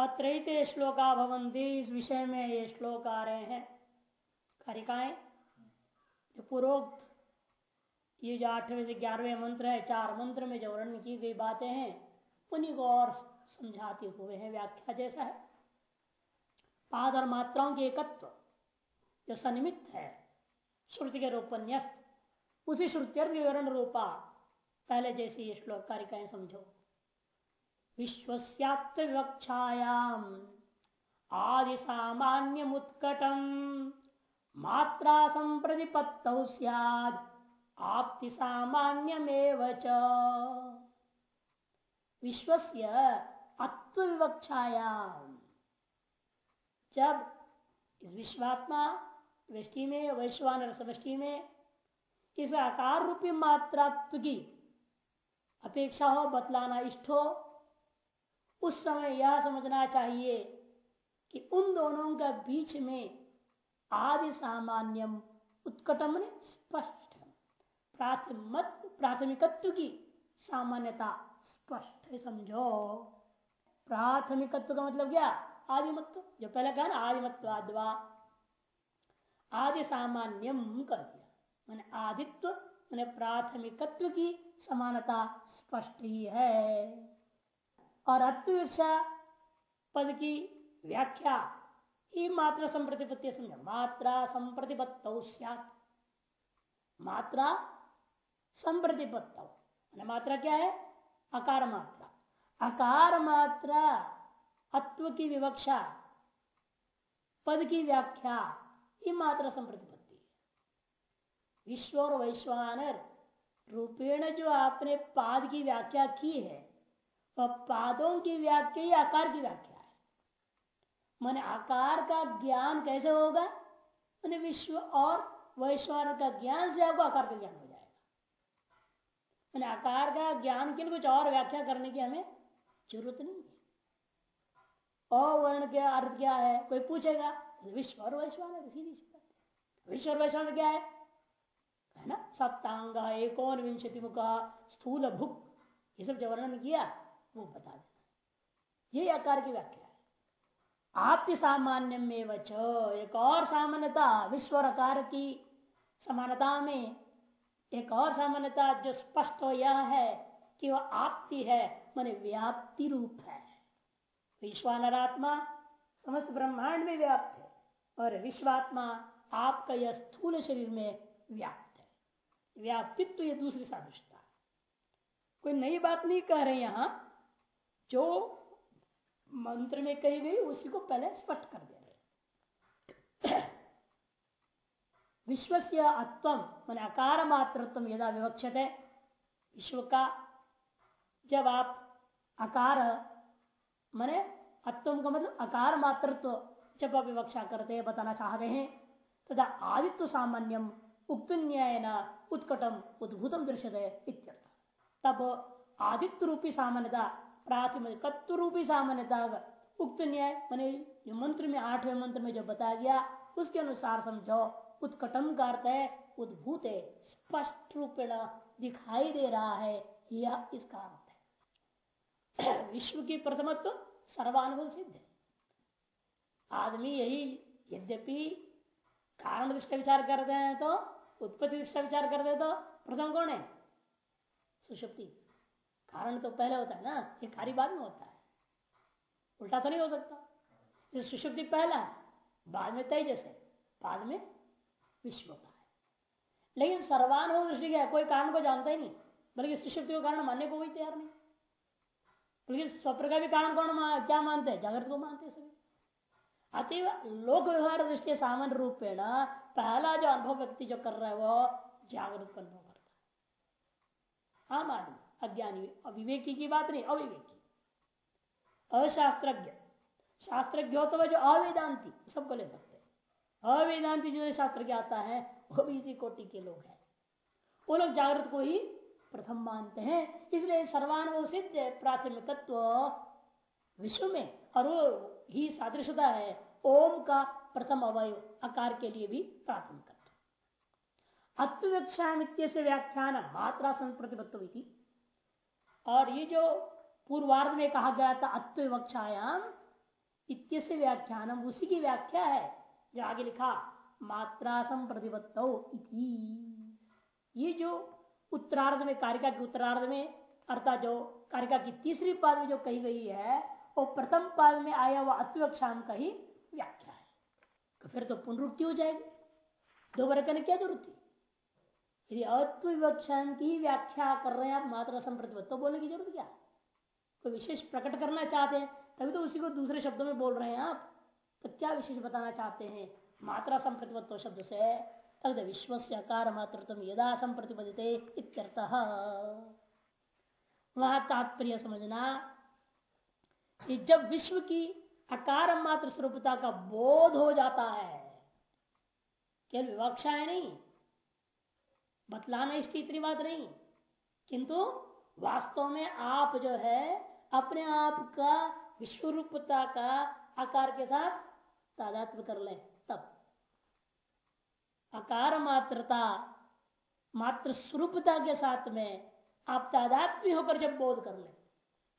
अत्र श्लोका भवंती इस विषय में ये श्लोक आ रहे हैं। कारिकाएँ, जो पूर्वोक्त ये जो आठवें से ग्यारहवें मंत्र है, चार मंत्र में जो वर्णन की गई बातें हैं, उन्हीं को और समझाते हुए हैं, व्याख्या जैसा है। पाद और मात्राओं के एकत्व, जो सनिमित है, श्रुति के रूपन्यस्त, उसी श्रुत्यर्थ विवरण रूपा। पहले जैसे ये श्लोक कारिकाएँ समझो। विश्वस्यात्म विवक्षायाम आदि सामान्य उत्कटम मात्रा संप्रतिपत्त सियाद। आपति सामान्यमेव विश्वस्य अत्विवक्षायाम जब, इस विश्वात्मा वृष्टि में वैश्वान समष्टि में इस आकार रूपी मात्रात्व की अपेक्षा हो बतलाना इष्ट हो उस समय यह समझना चाहिए कि उन दोनों के बीच में आदि सामान्यम उत्कटम स्पष्ट प्राथमिकत्व की सामान्यता स्पष्ट समझो। प्राथमिकत्व का मतलब क्या? आदिमत्व। जो पहले कहा ना, आदिमत्वाद्वा। आदि सामान्यम कर दिया। मैंने आदित्व, मैंने प्राथमिकत्व की समानता स्पष्ट ही है। और अत्विषा पद की व्याख्या ही मात्रा संप्रतिपत्ति समझ मात्रा संप्रतिपत्त मात्रा संप्रतिपत्त। मात्रा क्या है? अकार मात्रा। अकार मात्रा अत्व की विवक्षा, पद की व्याख्या ये मात्रा संप्रतिपत्ति विश्व और वैश्वानर रूपेण जो आपने पाद की व्याख्या की है वह पादों की व्याख्या ही आकार की व्याख्या है। मैंने आकार का ज्ञान कैसे होगा? मैंने विश्व और वैश्वान का ज्ञान से आपको आकार का ज्ञान हो जाएगा। मैंने आकार का ज्ञान के लिए कुछ और व्याख्या करने की हमें ज़रूरत नहीं है। अवर्ण के अर्थ क्या है? कोई पूछेगा, विश्व और वैश्वान सीधी सी बात विश्व और वैश्वान क्या है? है ना? सप्तांग, एकोन, विंशति मुख, स्थूल भुक ये सब जो वर्णन किया वो बता देना ये आकार की व्याख्या है। आपकी सामान्य में वच एक और सामान्यता विश्व आकार की समानता में, एक और सामान्यता जो स्पष्ट हो यह है कि वह आपती है, माने व्याप्ति रूप है। विश्वानरात्मा समस्त ब्रह्मांड में व्याप्त है, और विश्वात्मा आपका यह स्थूल शरीर में व्याप्त है। व्याप्तित्व यह दूसरी सादृशता कोई नई बात नहीं कह रहे यहाँ जो मंत्र में कही गई, उसी को पहले स्पष्ट कर दे रहे विश्व से अत्वम मान अकार मात्रत्व यदा विवक्षत है विश्व का, जब आप अकार, मने अत्वम का मतलब अकार मातृत्व, जब आप विवक्षा करते हैं, बताना चाहते हैं तथा आदित्व सामान्यम उक्त न्याय न उत्कटम, उद्भूतम दृश्य तब आदित्य रूपी सामान्यता प्राथमिकत्व रूपी सामान्यता उक्त न्याय, मैंने मंत्र में, आठवें मंत्र में जो बताया गया, उसके अनुसार समझो उत्कटम का है, उद्भूत है स्पष्ट रूपेण दिखाई दे रहा है, यह इसका अर्थ है। विश्व की प्रथमत्व सर्वानुभव सिद्ध है। आदमी यही, यद्यपि कारण दृष्टि विचार करते हैं तो उत्पत्ति दृष्टि विचार करते हैं तो प्रथम कौन है? सुषुप्ति। कारण तो पहले होता है ना, ये कार्य बाद में होता है। उल्टा तो नहीं हो सकता। सुषुप्ति पहला है, बाद में तय जैसे बाद में विश्व होता है। लेकिन सर्वानुभव दृष्टि क्या कोई कारण को जानता ही नहीं। बल्कि सुषुप्ति को कारण मानने को कोई तैयार नहीं। बल्कि स्वप्न का भी कारण कौन क्या मानते हैं? जागृत को मानते हैं सभी। अतिव लोक व्यवहार दृष्टि सामान्य रूप रूपेण पहला जो अनुभव व्यक्ति जो कर रहा है, वो जागृत का अनुभव करता है। आम आदमी। अज्ञानी। अविवेकी की बात नहीं, अविवेकी। अशास्त्रज्ञ। शास्त्रज्ञ हो तो वह जो अवेदांति, सबको ले सकते हैं। अवेदांति जो शास्त्र के आता है, वो भी इसी कोटि के लोग हैं। वो लोग जागृत को ही प्रथम मानते हैं। इसलिए सर्वानुभव सिद्ध प्राथमिकत्व विश्व में, और वो ही सादृशता है, ओम का प्रथम अवय आकार के लिए भी प्राथमिकत्व अत्व्यक्षा से व्याख्यान मात्रा प्रतिपत्व और ये जो पूर्वार्ध में कहा गया था अत्वक्षायाम इत्यस्य व्याख्यानम, उसी की व्याख्या है, जो आगे लिखा मात्रा संप्रतिपत्त ये जो उत्तरार्ध में, कारिका के उत्तरार्ध में, अर्थात जो कारिका की तीसरी पाद में जो कही गई है, वो प्रथम पाद में आया हुआ अत्वक्षाम का ही व्याख्या है। तो फिर तो पुनरुक्ति हो जाएगी। दोबारा करने क्या ज़रूरत थी यदि अत्वक्षाम की व्याख्या कर रहे हैं आप मात्रा संप्रतिपत्त तो बोलने की ज़रूरत क्या? कोई विशेष प्रकट करना चाहते हैं, तभी तो उसी को दूसरे शब्दों में बोल रहे हैं आप। तो क्या विशेष बताना चाहते हैं? मात्रा संप्रतिपत्तो शब्द से तद विश्व से अकार मातृत्व यदा संप्रतिपदिते वहाँ तात्पर्य समझना, कि जब विश्व की अकार मात्र स्वरूपता का बोध हो जाता है, केवल विवक्षा है नहीं बतलाना इसकी इतनी बात नहीं। किंतु वास्तव में आप जो है, अपने आप का विश्व रूपता का आकार के साथ तादात्म कर ले, तब। आकार मात्रता, मात्र स्वरूपता के साथ में आप तादात्म्य होकर जब बोध कर ले,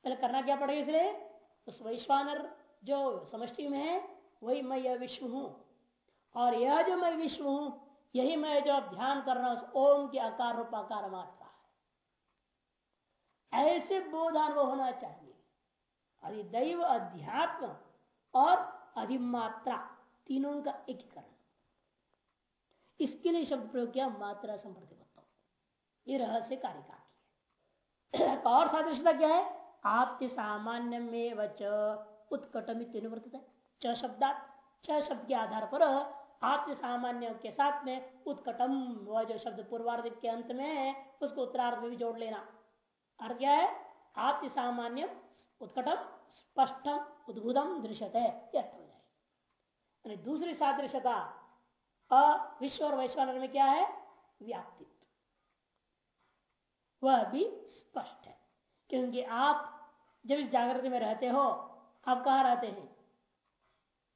पहले करना क्या पड़ेगा इसलिए? उस वैश्वानर जो समष्टि में है, वही मैं यह विश्व हूँ। और यह जो मैं विश्व हूँ यही मैं जो ध्यान कर रहा हूँ ओम के आकार रूप आकार मात्रा है। ऐसे बोध अनुभव होना चाहिए। अधिदैव अध्यात्म और अधिमात्रा तीनों का एकीकरण। इसके लिए शब्द प्रयोग किया मात्रा संप्रतिपत्त ये रहस्य कारिका की है। और सादृशता क्या है? आपके सामान्य में वच उत्कटमित च शब्दात, च शब्द के आधार पर आपके सामान्य के साथ में उत्कटम वह जो शब्द पूर्वार्ध के अंत में है उसको उत्तरार्ध में भी जोड़ लेना। अर्थ क्या है? आपके सामान्य उत्कटम स्पष्टम उद्भुतम दृश्यते अर्थ हो जाए दूसरी सादृश्यता विश्व और वैश्वान में क्या है? व्याप्तित्व वह भी स्पष्ट है। क्योंकि आप जब इस जागृति में रहते हो, आप कहा रहते हैं?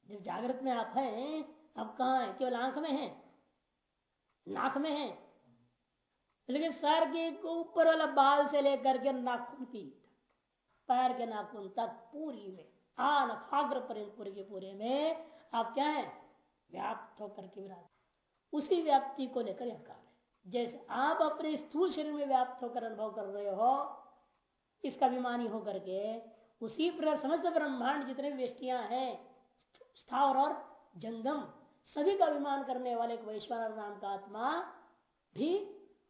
जब जागृत में आप हैं आप कहा है? केवल आँख में है? नाक में है? लेकिन सर के ऊपर वाला बाल से लेकर के नाखून की पैर के नाखून तक पूरी में आन खाग्र पूरे के पूरे में आप क्या है? व्याप्त होकर के विराज। उसी व्याप्ति को लेकर यह कार्य जैसे आप अपने स्थूल शरीर में व्याप्त होकर अनुभव कर रहे हो इसका अभिमानी होकर के उसी प्रकार समस्त ब्रह्मांड जितने व्यष्टियाँ हैं स्थावर और जंगम सभी का अभिमान करने वाले एक वैश्वर नाम का आत्मा भी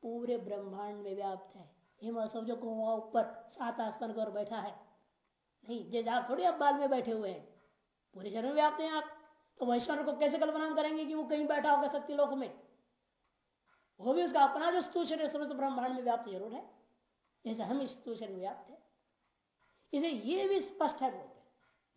पूरे ब्रह्मांड में व्याप्त है। हिम समझो को ऊपर, सात आसमान की ओर बैठा है। नहीं जैसे आप थोड़ी आप बाल में बैठे हुए हैं। पूरे शरीर में व्याप्त हैं आप। तो वैश्वर को कैसे कल्पना करेंगे कि वो कहीं बैठा होगा सत्य लोक में? वो भी उसका अपना जो स्तू शरीर समस्त ब्रह्मांड में व्याप्त ज़रूर है। जैसे हम स्तू शरीर व्याप्त है। इसे ये भी स्पष्ट है बोलते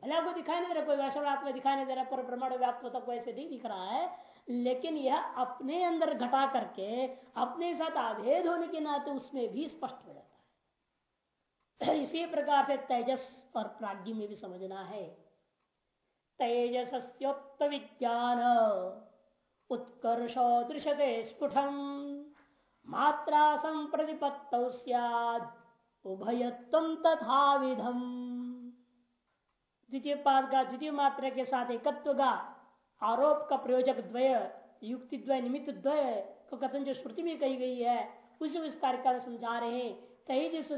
भले आपको दिखाई नहीं दे रहा, कोई वैश्वर आत्मा दिखाई नहीं दे रहा, पर ब्रह्मांड व्याप्त होता, कोई ऐसे नहीं दिख रहा है। लेकिन यह अपने अंदर घटा करके, अपने साथ आभेद होने के नाते उसमें भी स्पष्ट हो जाता है। इसी प्रकार से तेजस और प्राज्ञ में भी समझना है। तेजस्योक्त विज्ञान उत्कर्ष दृश्यते स्फुटम मात्रा संप्रतिपत्त उभयत्व तथा विधम। द्वितीय पाद का द्वितीय मात्रा के साथ एकत्व का आरोप का प्रयोजक द्वय, युक्ति द्वय, निमित्त द्वय को कथन जो श्रुति में कही गई है, उसे इस कार्यकाल समझा रहे हैं। तेजस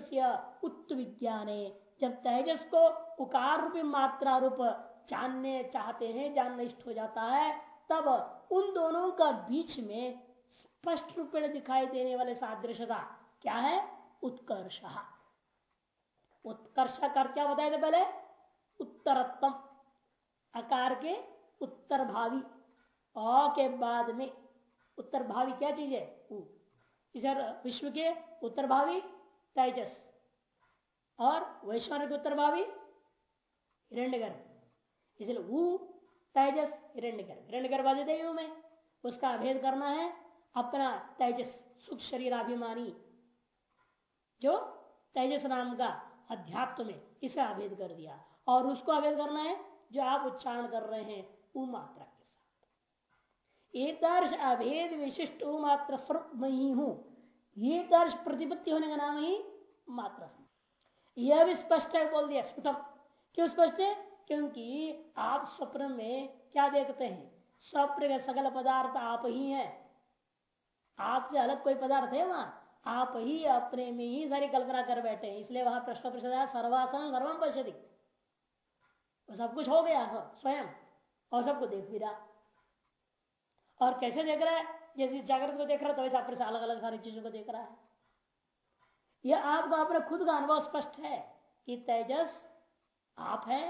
उत्त विज्ञान जब तेजस को उकार रूपी मात्रा रूप जानने चाहते हैं, जानना इष्ट हो जाता है, तब उन दोनों का बीच में स्पष्ट रूप में दिखाई देने वाले सादृशता क्या है? उत्कर्ष। उत्कर्ष कर क्या बताए थे पहले? उत्तरत्म आकार के उत्तर भावी अ के बाद में। उत्तर भावी क्या चीज़ है? इधर विश्व के उत्तर भावी तेजस। और वैश्वान के उत्तर भावी हिरण्यगर्भ। इसलिए वो तेजस, हिरण्यगर्भ। हिरण्यगर्भ आदि में उसका भेद करना है अपना तेजस सुख शरीर अभिमानी। जो तेजस नाम का अध्यात्म में इसका अभेद कर दिया। और उसको अभेद करना है, जो आप उच्चारण कर रहे हैं मात्रा के साथ। एक दर्श अभेद विशिष्ट मात्र स्वरूप में ही हूँ। ये दर्श प्रतिपत्ति होने का नाम ही मात्रा यह भी स्पष्ट है, बोल दिया, स्फुटम। क्यों स्पष्ट है? क्योंकि आप स्वप्न में क्या देखते हैं? स्वप्न के सकल पदार्थ आप ही हैं। आपसे अलग कोई पदार्थ है वहाँ? आप ही अपने में ही सारी कल्पना कर बैठे हैं। इसलिए वहाँ प्रश्न प्रश्न सर्वासन सर्वम पश्यति। सब कुछ हो गया सब, स्वयं, और सबको देख भी रहा। और कैसे देख रहा है? जैसे जागृत को देख रहा है तो वैसे अपने अलग अलग सारी चीज़ों को देख रहा है। यह आपको अपने खुद का अनुभव स्पष्ट है कि तेजस आप है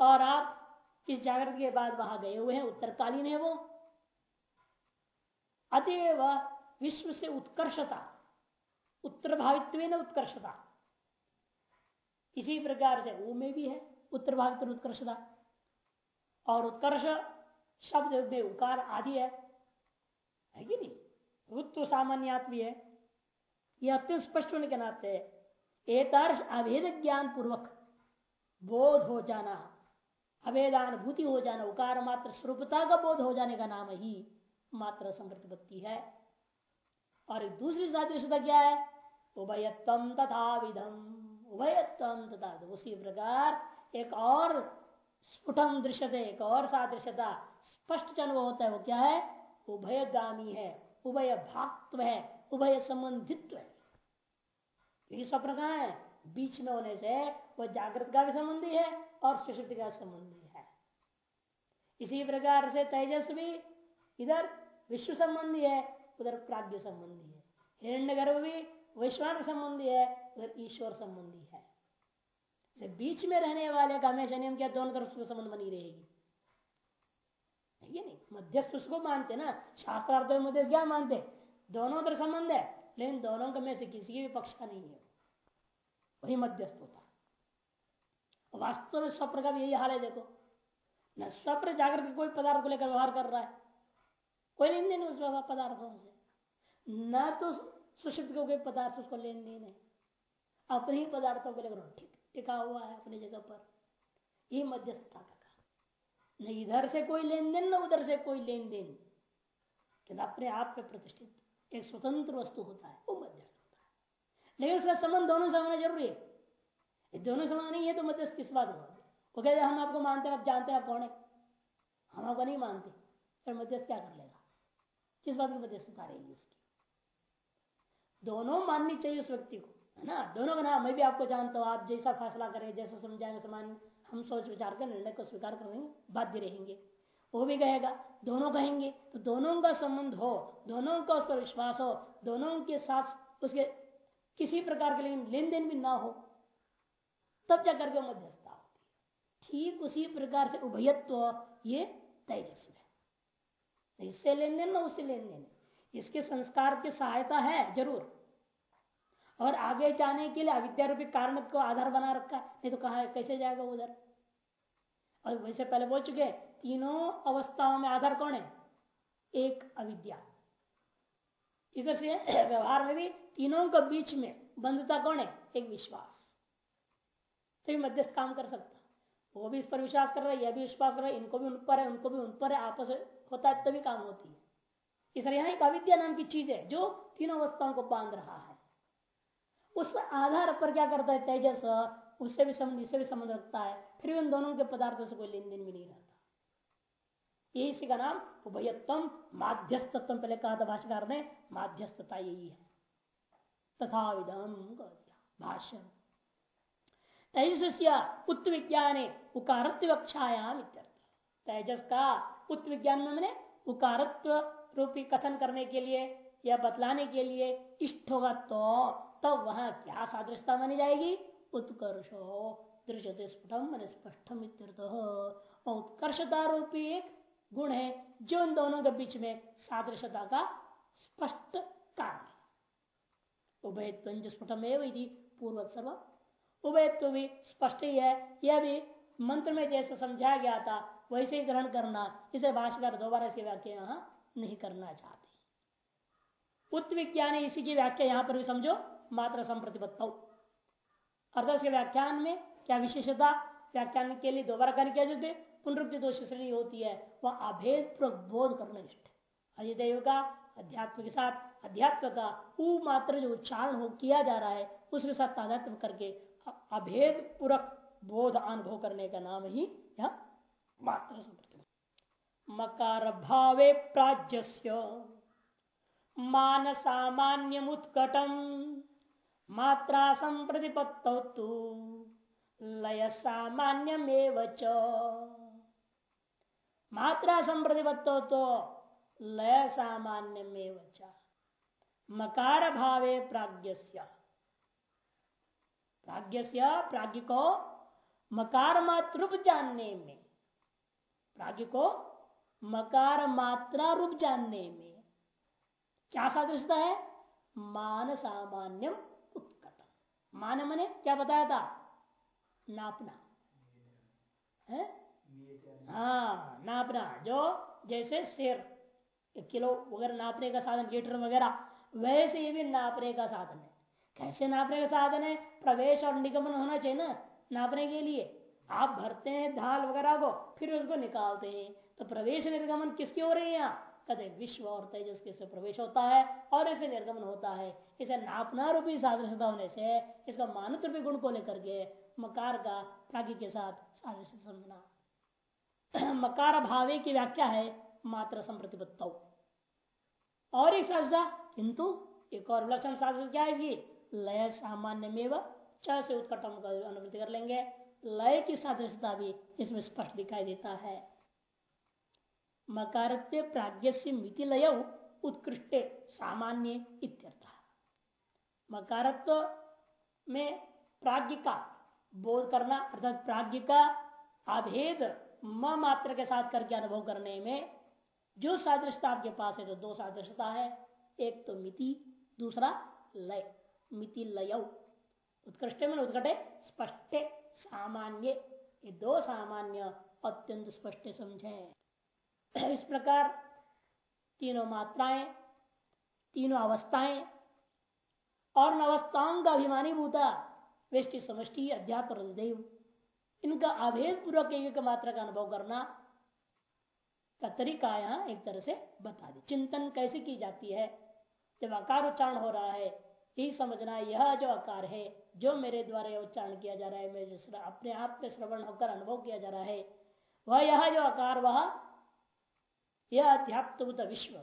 और आप इस जागृत के बाद वहाँ गए हुए हैं, उत्तरकालीन है वो। अतएव विश्व से उत्कर्षता उत्तर भावित्व उत्कर्षता, इसी प्रकार से वो में भी है। उत्तर भावित्व उत्कर्षता और उत्कर्ष शब्द में उकार आदि है। है कि नहीं? उत्तर सामान्यात भी है। यह अत्यंत स्पष्ट होने के नाते एतर्श अभेद ज्ञान पूर्वक बोध हो जाना, अभेदानुभूति हो जाना, उकार मात्र स्वरूपता का बोध हो जाने का नाम ही मात्र समृद्धि है। और दूसरी सादृश्यता क्या है? उभयत्म तथा विधम। उभयत्म तथा उसी प्रकार एक और स्फुटम दृश्यते, एक और सादृश्यता, स्पष्ट अनुभव होता है वो क्या है? उभय उभयगामी है उभय भाक्त्व है उभय संबंधित्व है। ये स्वप्न कहा है। बीच में होने से वह जागृत का भी संबंधी है और सुशक्ति का संबंधी है। इसी प्रकार से तेजस भी इधर विश्व संबंधी है, उधर प्राग्ञ संबंधी है। हिरण्य गर्भ भी वैश्वान संबंधी है, उधर ईश्वर संबंधी है। बीच में रहने वाले का हमेशा नियम क्या, दोनों तरफ़ उसमें संबंध बनी रहेगी? ये नहीं। मध्यस्थ उसको मानते ना। शास्त्रार्थ मध्यस्थ क्या मानते? दोनों तरफ़ संबंध है, लेकिन दोनों का में से किसी भी पक्ष का नहीं है। वही मध्यस्थ होता। वास्तव में स्वप्न का भी यही हाल है, देखो। न स्वप्न जागृत कोई पदार्थ को लेकर व्यवहार कर रहा है। कोई लेन देन उस पदार्थों से। न तो सुषिप्त को कोई पदार्थ उसको लेन देन है। अपने ही पदार्थों को लेकर ठीक टिका हुआ है अपनी जगह पर। ये मध्यस्थता का काम न इधर से कोई लेन देन न उधर से कोई लेन देन अपने आप में प्रतिष्ठित एक स्वतंत्र वस्तु होता है, वो मध्यस्थ होता है। लेकिन उसका संबंध दोनों से होना ज़रूरी है। दोनों संबंध नहीं है तो मध्यस्थ किस बात का वो कहते हम आपको मानते हैं, आप जानते हैं, आप कौन है? हम आपको नहीं मानते। फिर मध्यस्थ क्या कर लेगा? किस बात की मध्यस्थता रहेगी उसकी? दोनों माननी चाहिए उस व्यक्ति को। है ना? दोनों का नाम मैं भी आपको जानता हूँ, आप जैसा फैसला करें, जैसा समझाएँगे समान हम सोच विचार कर, निर्णय को स्वीकार करेंगे, बाध्य रहेंगे। वो भी कहेगा, दोनों कहेंगे तो दोनों का संबंध हो, दोनों का उस पर विश्वास हो, दोनों के साथ उसके किसी प्रकार के लेन देन भी ना हो, तब जा करके मध्यस्थता होती ठीक उसी प्रकार से उभयत्व, ये तेजस में इससे लेन देन ना उससे लेन देन इसके संस्कार की सहायता है, ज़रूर। और आगे जाने के लिए अविद्या रूपी कारण को आधार बना रखा नहीं तो कहा कैसे जाएगा उधर? और वैसे पहले बोल चुके तीनों अवस्थाओं में आधार कौन है? एक अविद्या। तरह से व्यवहार में भी तीनों के बीच में बंधुता कौन है? एक विश्वास। तो मध्यस्थ काम कर सकता वो भी इस पर विश्वास कर रहा है, यह भी विश्वास कर रहा है, इनको भी उन पर है, उनको भी उन पर है, आपस होता है, तभी काम होती है। इस तरह यहाँ एक अविद्या नाम की चीज़ है, जो तीनों अवस्थाओं को बाँध रहा है। उस आधार पर क्या करता है, तेजस, उससे भी संबंध, इससे भी संबंध रखता है। फिर भी उन दोनों के पदार्थों से कोई लेन देन भी नहीं रहता। यही इसी का नाम उभयत्म माध्यस्थत्व। पहले कहा था भाषाकार ने, माध्यस्थता यही है। तथा विधम भाष्य तेजस उत्त विज्ञान उकारत्व कक्षायाम तेजस का उत्त विज्ञान में मैंने उकारत्व रूपी कथन करने के लिए या बतलाने के लिए इष्ट होगा तो तब वहाँ क्या सादृशता मानी जाएगी? उत्कर्ष, दृश्यते स्फुटम स्पष्टम उत्कर्षता रूपी एक गुण है, जो इन दोनों के बीच में सादृशता का स्पष्ट कारण है। स्फुटम एवं पूर्व सर्व उभयत्व भी स्पष्ट ही है, यह भी मंत्र में जैसे समझाया गया था, वैसे ही ग्रहण करना, इसे भाषकर दोबारा से व्याख्या यहाँ नहीं करना चाहते। उत्त विज्ञान इसी की व्याख्या यहाँ पर भी समझो। मात्र संप्रतिपत्त अर्थात उसके व्याख्यान में क्या विशेषता? व्याख्यान के लिए दोबारा कार्य किया जाते पुनरुक्ति दोष श्रेणी होती है, वह अभेद प्रबोध करना इष्ट। अजयदेव का अध्यात्म के साथ अध्यात्म का ऊ मात्र जो उच्चारण हो, किया जा रहा है, उसके साथ तादात्म करके अभेद पूर्वक बोध अनुभव करने का नाम ही यह मात्र मकार भावे प्राज्य मान सामान्य उत्कटम मात्रा संप्रतिपत्त लय सामान्यमेव मात्रा संप्रतिपत्तो तो लय सामान्यमेव मकार भावे प्राज्ञ प्राज्ञ प्राज्ञ को मकार मात्र रूप जानने में प्राज्ञ को मकार मात्रा रूप जानने में क्या सादृशता है? मान सामान्य उत्कटम मान मने क्या बताया था? नापना। है? हाँ नापना। जो जैसे शेर किलो वगैरह नापने का साधन, लीटर वगैरह, वैसे ये भी नापने का साधन है। कैसे नापने का साधन है? प्रवेश और निगमन होना चाहिए ना, नापने के लिए। आप भरते हैं ढाल वगैरह को, फिर उसको निकालते हैं। तो प्रवेश निर्गमन किसकी हो रही है यहाँ? कहते विश्व और तेजस के से प्रवेश होता है और इसे निर्गमन होता है। इसे नापना रूपी सादृश्यता होने से इसका मानव रूपी गुण को लेकर के मकार का प्रागी के साथ सादृश्य समझना। मकार भावे की व्याख्या है मात्र संप्रतिपत्त। और एक सादृशता किंतु एक और विलक्षण सादृश्य क्या है लय सामान्य में च से उत्कटम कर लेंगे। लय की सादृशता भी इसमें स्पष्ट दिखाई देता है। मकारत्व प्राज्ञ से मिति लय उत्कृष्ट सामान्य इत्यर्थ। मकारत्व में प्राज्ञ का बोध करना अर्थात प्राज्ञ का अभेद म मात्र के साथ करके अनुभव करने में जो सादृश्यता आपके पास है तो दो सादृश्यता है। एक तो मिति, दूसरा लय। मिति लय उत्कृष्ट में उत्कटे, स्पष्ट, सामान्य। ये दो सामान्य अत्यंत स्पष्ट समझे। इस प्रकार तीनों मात्राएँ, तीनों अवस्थाएँ और अवस्थाओं का अभिमानी भूता वेष्टि समष्टि, अध्यात्म इनका अभेद पूर्वक एक एक मात्रा का अनुभव करना का तरीका यहाँ एक तरह से बता दे। चिंतन कैसे की जाती है? जब आकार उच्चारण हो रहा है, यही समझना यह जो आकार है, जो मेरे द्वारा उच्चारण किया जा रहा है मेरे अपने आप में श्रवण होकर अनुभव किया जा रहा है, वह यह जो आकार, वह यह अध्यात्मत विश्व,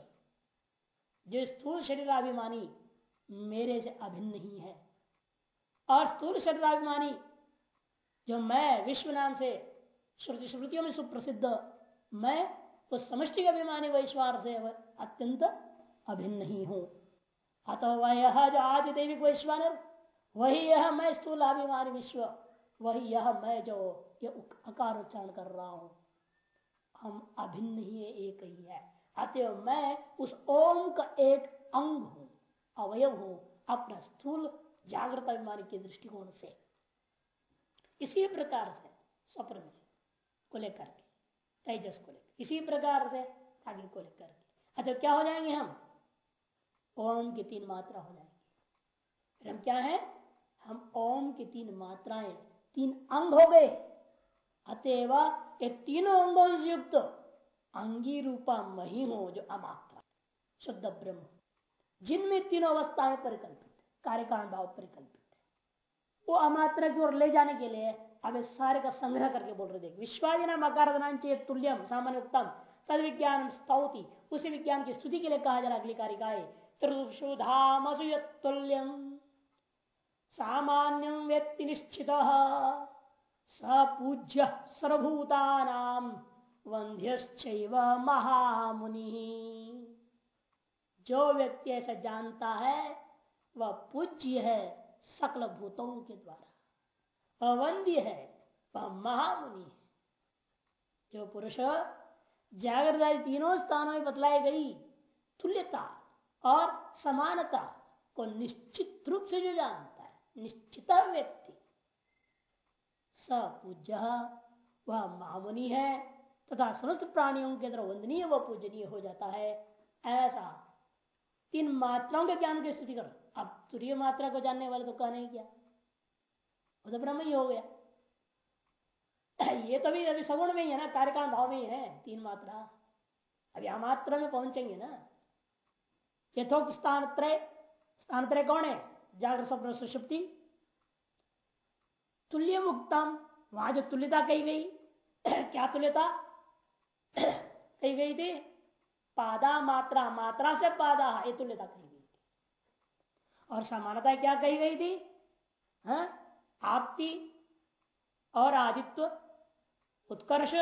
जो स्थूल शरीराभिमानी मेरे से अभिन्न ही है, और स्थूल शरीराभिमानी जो मैं विश्व नाम से श्रुति, श्रुतियों में सुप्रसिद्ध मैं उस समष्टि अभिमानी वैश्वार से अत्यंत अभिन्न ही हूँ। अतः वह यह जो आदि देवी वैश्वानर वही यह मैं स्थूलाभिमानी विश्व, वही यह मैं जो ये अकार उच्चारण कर रहा हूँ। हम अभिन्न ही एक ही है। अतएव मैं उस ओम का एक अंग हूँ, अवयव हूँ, अपना स्थूल जागृत अभिमानी के दृष्टिकोण से। इसी प्रकार से स्वप्न में को लेकर के, तेजस को लेकर, इसी प्रकार से आगे को लेकर के। अतः क्या हो जाएँगे हम? ओम की तीन मात्रा हो जाएगी। हम क्या है? हम ओम की तीन मात्राएँ, तीन अंग हो गए। अतएव ये तीनों अंगों से युक्त अंगी रूपा मही हो जो अमात्रा शुद्ध ब्रह्म। जिनमें तीनों अवस्थाएँ परिकल्पित कार्य कारण भाव परिकल्पित वो अमात्रा की ओर ले जाने के लिए अब सारे का संग्रह करके बोल रहे विश्वादी नाम अकार तुल्यम सामान्य उत्तम तद विज्ञान स्तौति। उसी विज्ञान की स्तुति के लिए कहा जा रहा अगली कारिकाएँ त्रिषुधामसुयतुल्यम सामान्यम व्यक्ति निश्चित सपूज्य सर्वभूता वंध्य महामुनि। जो व्यक्ति ऐसा जानता है, वह पूज्य है सकल भूतों के द्वारा। अवंद्य है, वह महामुनि है। जो पुरुष जागृत तीनों स्थानों में बतलाई गई तुल्यता और समानता को निश्चित रूप से जो जानता है, निश्चित व्यक्ति सपूज्य वह मामुनि है, तथा समस्त प्राणियों के अंदर वंदनीय व पूजनीय हो जाता है। ऐसा। तीन मात्राओं के ज्ञान की स्थिति करो। अब तुरीय मात्रा को जानने वाले तो कहने क्या। वो तो ब्रह्म ही हो गया। ये तो भी अभी सगुण में ही है ना, कार्यकाल भाव में ही है, तीन मात्रा। अभी अमात्रा में पहुँचेंगे ना। यथोक्त स्थान त्रय स्थान त्रय कौन है? जागृत स्वप्न सुषुप्ति तुल्य मुक्तम वहाँ जो तुल्यता कही गई, क्या तुल्यता? कही गई थी? पादा मात्रा मात्रा से पादा ये तुल्यता कही गई थी। और समानता क्या कही गई थी? हाँ? आपती और आदित्व, उत्कर्ष,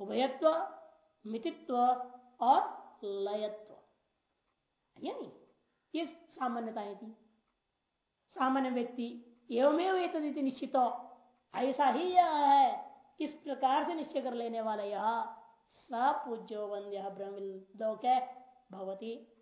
उभयत्व, मितित्व और लयत्व। यानी ये सामान्यताएँ थी। सामान्य व्यक्ति एवं निश्चित। ऐसा ही यह है। किस प्रकार से निश्चय कर लेने वाला यह? सपूज्यो वंद्य ब्रह्म भवती।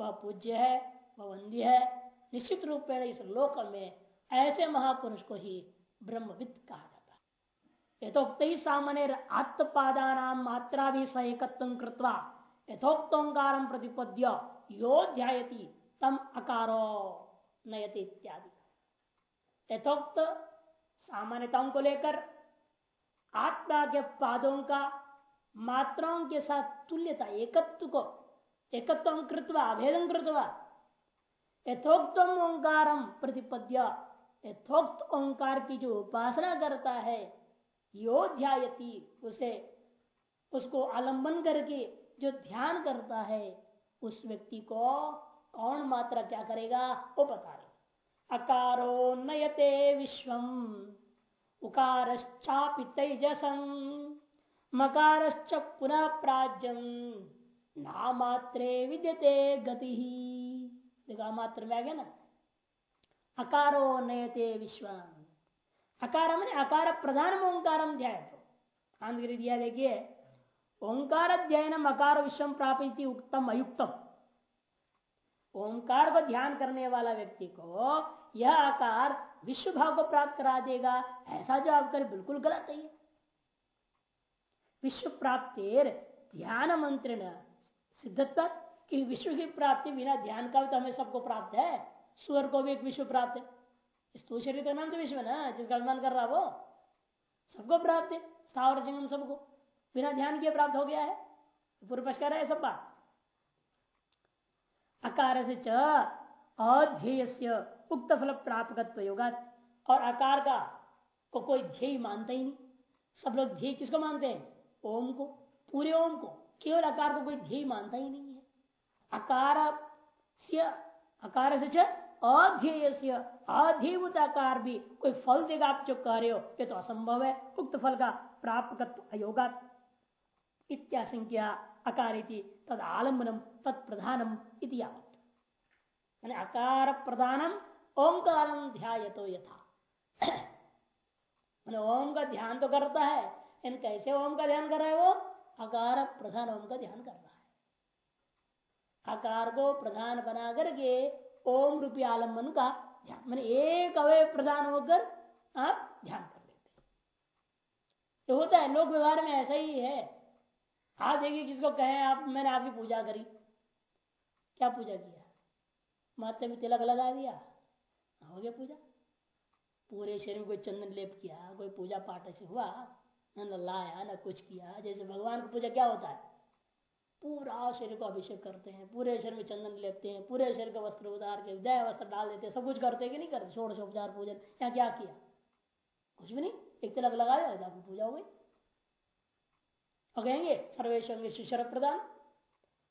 वह पूज्य है, वह वंद्य है। निश्चित रूप में इस लोक में ऐसे महापुरुष को ही ब्रह्मविद कहा जाता है। यथोक्त ही सामान्य आत्मपादा मात्रा भी सहकत्व कृत्वा यथोक्तोंकार प्रतिपद्य यो ध्यायती तम अकारो नयति इत्यादि। यथोक्त सामान्यताओं को लेकर आत्मा के पादों का मात्राओं के साथ तुल्यता, एकत्व को, एकत्व कृतवा अभेदम कृतवा यथोक्त ओंकार प्रतिपद्य, यथोक्त ओंकार की जो उपासना करता है, यो ध्यायती, उसे, उसको आलंबन करके जो ध्यान करता है, उस व्यक्ति को कौन मात्रा क्या करेगा, वो बता रहे अकारो नयते विश्वम। उकारश्चापि तेजसं मकारश्च पुनः प्राज्यम नामात्रे विद्यते गति। देखा मात्र में आ गया ना? अकारो नयते विश्व अकार मैंने अकार प्रधान ओंकार ध्याय तो। आंध्र दिया देखिए, ओंकार अध्ययन अकार विश्व प्राप्त उत्तम अयुक्तम। ओंकार को ध्यान करने वाला व्यक्ति को यह आकार विश्व भाव को प्राप्त करा देगा। ऐसा जो आप करें बिल्कुल गलत है। विश्व प्राप्ति ध्यान मंत्र सिद्धत्व, कि विश्व की प्राप्ति बिना ध्यान का भी तो हमें सबको प्राप्त है। स्वर को भी एक विश्व प्राप्त है। स्थूल शरीर का नाम तो विश्व ना, जिसका अभिमान कर रहा वो। सबको प्राप्त है। स्थावर जंगम सबको। बिना ध्यान के प्राप्त हो गया है। पूर्व पक्ष कर रहा सब बात अकार से अध्येय उक्त फल प्राप्त योगा और आकार का को कोई ध्येय मानता ही नहीं। सब लोग ध्येय किसको मानते हैं? ओम को। पूरे ओम को। केवल आकार को कोई ध्येय मानता ही नहीं है। अकार से अकार से अध्येय अध्ययभूत आकार भी कोई फल देगा आप जो कह रहे हो, ये तो असंभव है। उक्त फल का प्राप्त अयोगा इत्याशंख्या अकार तद आलम्बनम तत्प्रधानम मैंने अकार प्रधानम ओंकार तो यथा। ओम का ध्यान तो करता है इन कैसे ओम का ध्यान कर रहा है वो? अकार प्रधान ओम का ध्यान कर रहा है। अकार को प्रधान बना करके ओम रूपी आलंबन का ध्यान, मैंने एक अवय प्रधान होकर आप ध्यान कर लेते होता है, लोक व्यवहार में ऐसा ही है। आप देखिए किसको कहें आप, मैंने आपकी पूजा करी। क्या पूजा किया? माथे में तिलक लगा दिया। हो गया पूजा? पूरे शरीर में कोई चंदन लेप किया, कोई पूजा पाठ ऐसे हुआ, न लाया न कुछ किया। जैसे भगवान की पूजा क्या होता है? पूरा शरीर को अभिषेक करते हैं, पूरे शरीर में चंदन लेपते हैं, पूरे शरीर का वस्त्र उतार के दया वस्त्र डाल देते हैं, सब कुछ करते कि नहीं करते? छोड़ उपचार पूजन, यहाँ क्या किया? कुछ भी नहीं, एक तिलक लगा दिया पूजा हो गई। और कहेंगे सर्वेश शरद प्रदान।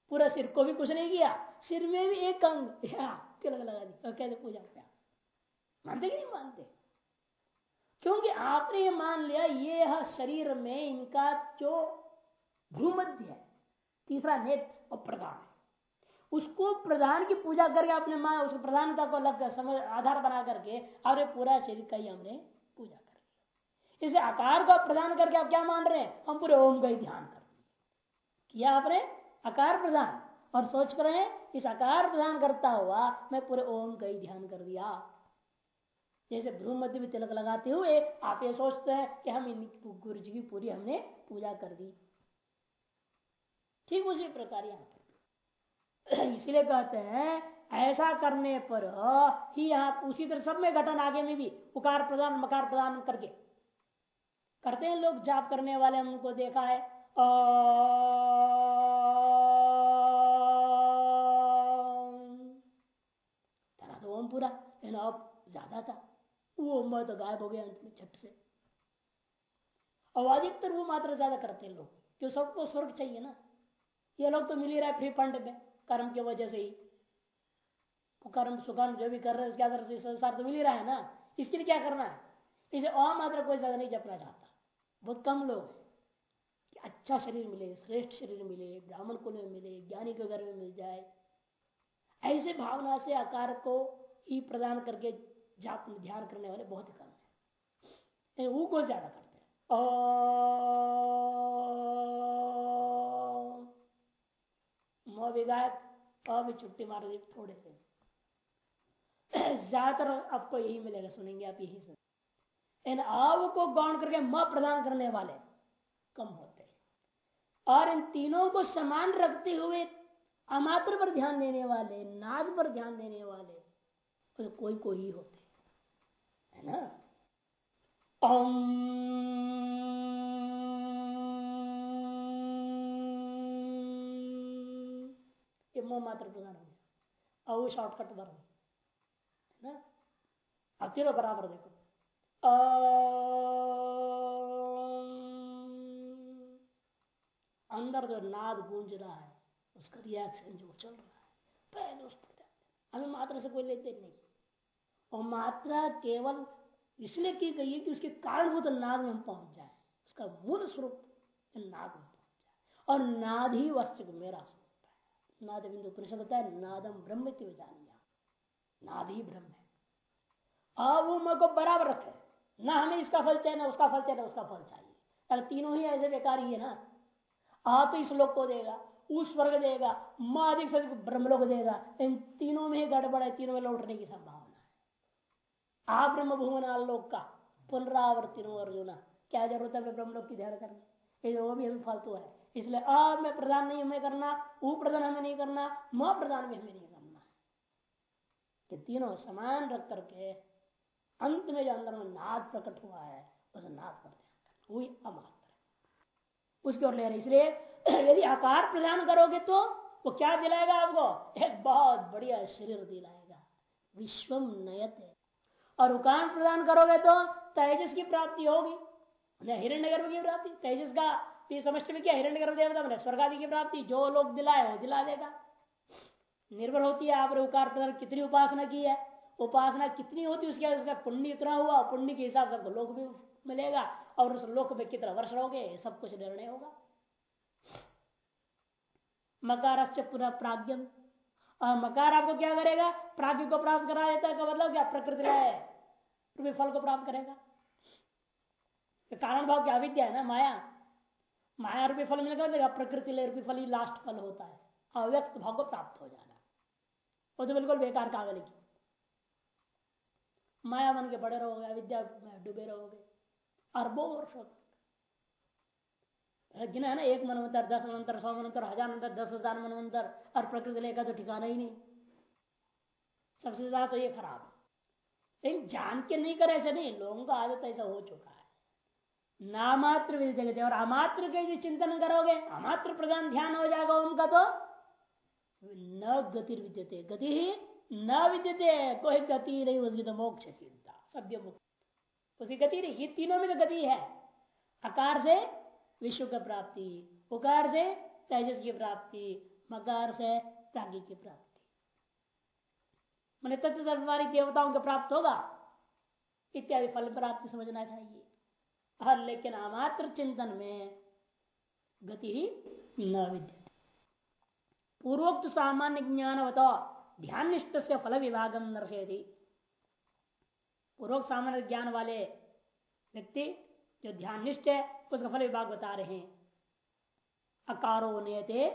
पूरा सिर को भी कुछ नहीं किया। सिर में भी एक अंग। तिलक लगा दी। और कहते पूजा किया मानते कि नहीं मानते? क्योंकि आपने ये मान लिया, ये शरीर में इनका जो भ्रूमध्य है। तीसरा नेत्र और प्रधान है। उसको प्रधान की पूजा करके आपने मान, उसको प्रधानता को लग समझ, आधार बना करके और पूरा शरीर का ही हमने इसे आकार को प्रदान करके आप क्या मान रहे हैं? हम पूरे ओम का ही ध्यान कर किया आपने आकार प्रदान। और सोच कर रहे इस आकार प्रदान करता हुआ मैं पूरे ओम का ही ध्यान कर दिया। जैसे भ्रू मध्य में तिलक लगाते हुए आप ये सोचते हैं कि हम इन गुरु जी की पूरी हमने पूजा कर दी। ठीक उसी प्रकार यहाँ पर इसलिए कहते हैं, ऐसा करने पर ही यहाँ उसी तरह सब में घटन आगे में भी उकार प्रदान, मकार प्रदान करके करते हैं लोग, जाप करने वाले उनको देखा है। तो ओम पूरा अब ज़्यादा था। वो मैं तो गायब हो गया अंत में से। और अधिकतर वो मात्रा ज़्यादा करते हैं लोग क्यों सबको स्वर्ग चाहिए ना। ये लोग तो मिल ही रहा है फ्री फंड में, कर्म की वजह से ही। कर्म, सुकर्म जो भी कर रहे हैं क्या कर संसार तो मिल ही रहा है ना। इसके लिए क्या करना है? इसे और मात्रा कोई ज़्यादा नहीं जपना चाहता। बहुत कम लोग। कि अच्छा शरीर मिले, श्रेष्ठ शरीर मिले, ब्राह्मण को में मिले, ज्ञानी के घर में मिल जाए। ऐसे भावना से आकार को ही प्रदान करके जाप ध्यान करने वाले बहुत कम है। वो को ज़्यादा करते हैं। विगायक अभी छुट्टी मार दी, थोड़े से। ज़्यादातर आपको यही मिलेगा, सुनेंगे आप यही सुन। इन आव को गौण करके म प्रदान करने वाले कम होते और इन तीनों को समान रखते हुए अमात्र पर ध्यान देने वाले, नाद पर ध्यान देने वाले तो कोई कोई ही होते है। ना? ओम। ये मोह मात्र प्रधान हो गया। और शॉर्टकट बर है ना? अब तीनों बराबर देखो। अंदर जो नाद गूंज रहा है, उसका रिएक्शन जो चल रहा है, पहले उस पर हमें मात्रा से कोई लेते नहीं। और मात्रा केवल इसलिए की गई है कि उसके कारण वो तो नाद में पहुँच जाए। उसका मूल स्वरूप नाद में पहुँच जाए। और नाद ही वस्तु मेरा स्वरूप है। नाद बिंदु उपनिषद होता है नादम ब्रह्म की जानिया नाद ही ब्रह्म है। अब वो मैं को बराबर रखे। ना हमें इसका फल चाहिए, ना उसका फल चाहिए, ना उसका फल चाहिए। अरे तीनों ही ऐसे बेकार ही है ना। आ तो इस लोग को देगा, उस वर्ग देगा माँ अधिक से ब्रह्मलोक देगा। इन तीनों में ही गड़बड़ है, तीनों में लौटने की संभावना है। आप ब्रह्म भुवन लोक का, पुनरावर्तिन अर्जुना। क्या ज़रूरत है ब्रह्मलोक की ध्यान करने? ये वो भी हमें फालतू है। इसलिए आ में प्रधान नहीं, हमें करना। ऊ प्रधान हमें नहीं करना। म प्रधान भी हमें नहीं करना। कि तीनों समान रख करके अंत में जो अंदर में नाद प्रकट हुआ है, उस नाद पर ध्यान वही अमात्र उसकी ओर ले रहे इसलिए यदि आकार प्रदान करोगे तो वो क्या दिलाएगा आपको? एक बहुत बढ़िया शरीर दिलाएगा। विश्वम नयत। और उकान प्रदान करोगे तो तेजस की प्राप्ति होगी। हिरण्य गर्भ की प्राप्ति। तेजस का समझते में क्या, हिरण्य गर्भ देवता मैंने स्वर्ग आदि की प्राप्ति जो लोग दिलाए, वो दिला देगा। निर्भर होती है आपने उकार प्रदान कितनी उपासना की है। उपासना कितनी होती है, उसके उसका पुण्य इतना हुआ, पुण्य के हिसाब से लोक भी मिलेगा, और उस लोक में कितना वर्ष रहोगे सब कुछ निर्णय होगा। मकार पुनः प्राग्ञम और मकार आपको क्या करेगा? प्राग्ञ को प्राप्त करा देता है मतलब क्या? प्रकृति रूपी फल को प्राप्त करेगा। कारण भाव क्या अविद्या है ना, माया। माया रूपी फल मिलेगा देगा प्रकृति रूपी फल ही लास्ट फल होता है। अव्यक्त भाव को प्राप्त हो जाना। वो तो बिल्कुल बेकार कागल की माया बन के बड़े रहोगे, अविद्या डूबे रहोगे। अरबों वर्षों गिना है ना, एक मनवंतर दस मनवंतर सौ मनवंतर हज़ार मनवंतर दस हज़ार मनवंतर और प्रकृति लेगा तो ठिकाना ही नहीं। सबसे ज़्यादा तो ये खराब है। लेकिन जान के नहीं करे ऐसे नहीं, लोगों का आदत ऐसा हो चुका है। नामात्र विद्य और अमात्र के यदि चिंतन करोगे, अमात्र प्रधान ध्यान हो जाएगा उनका तो न गति विद्यते गति ही न विद्यते कोई गति नहीं उसकी तो मोक्ष चिंता सभ्य मुक्त उसकी गति नहीं ये तीनों में तो गति है आकार से विश्व की प्राप्ति उकार से तेजस की प्राप्ति मकार से प्रागी की प्राप्ति मैंने तत्व देवताओं के प्राप्त होगा इत्यादि फल प्राप्ति समझना चाहिए हर लेकिन अमात्र चिंतन में गति ही न विद्य पूर्वोक्त सामान्य ज्ञान बताओ ध्यान निष्ठ से फल विभागम पूर्वोक्त सामान्य ज्ञान वाले व्यक्ति जो ध्यान निष्ठ है उसका फल विभाग बता रहे हैं। अकारो नयते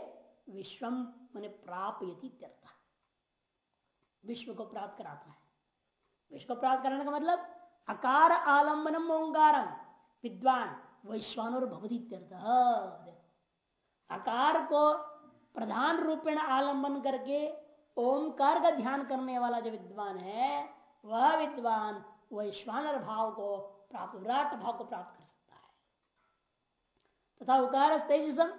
विश्वम मैंने प्राप्त विश्व को प्राप्त कराता है। विश्व को प्राप्त कराने का मतलब अकार आलम्बनम ओंकारम, विद्वान वैश्वानुर भवती अकार को प्रधान रूपेण आलंबन करके ओंकार का ध्यान करने वाला जो विद्वान है, वह विद्वान वैश्वानर भाव को प्राप्त, विराट भाव को प्राप्त कर सकता है। तथा उकार तेजसम,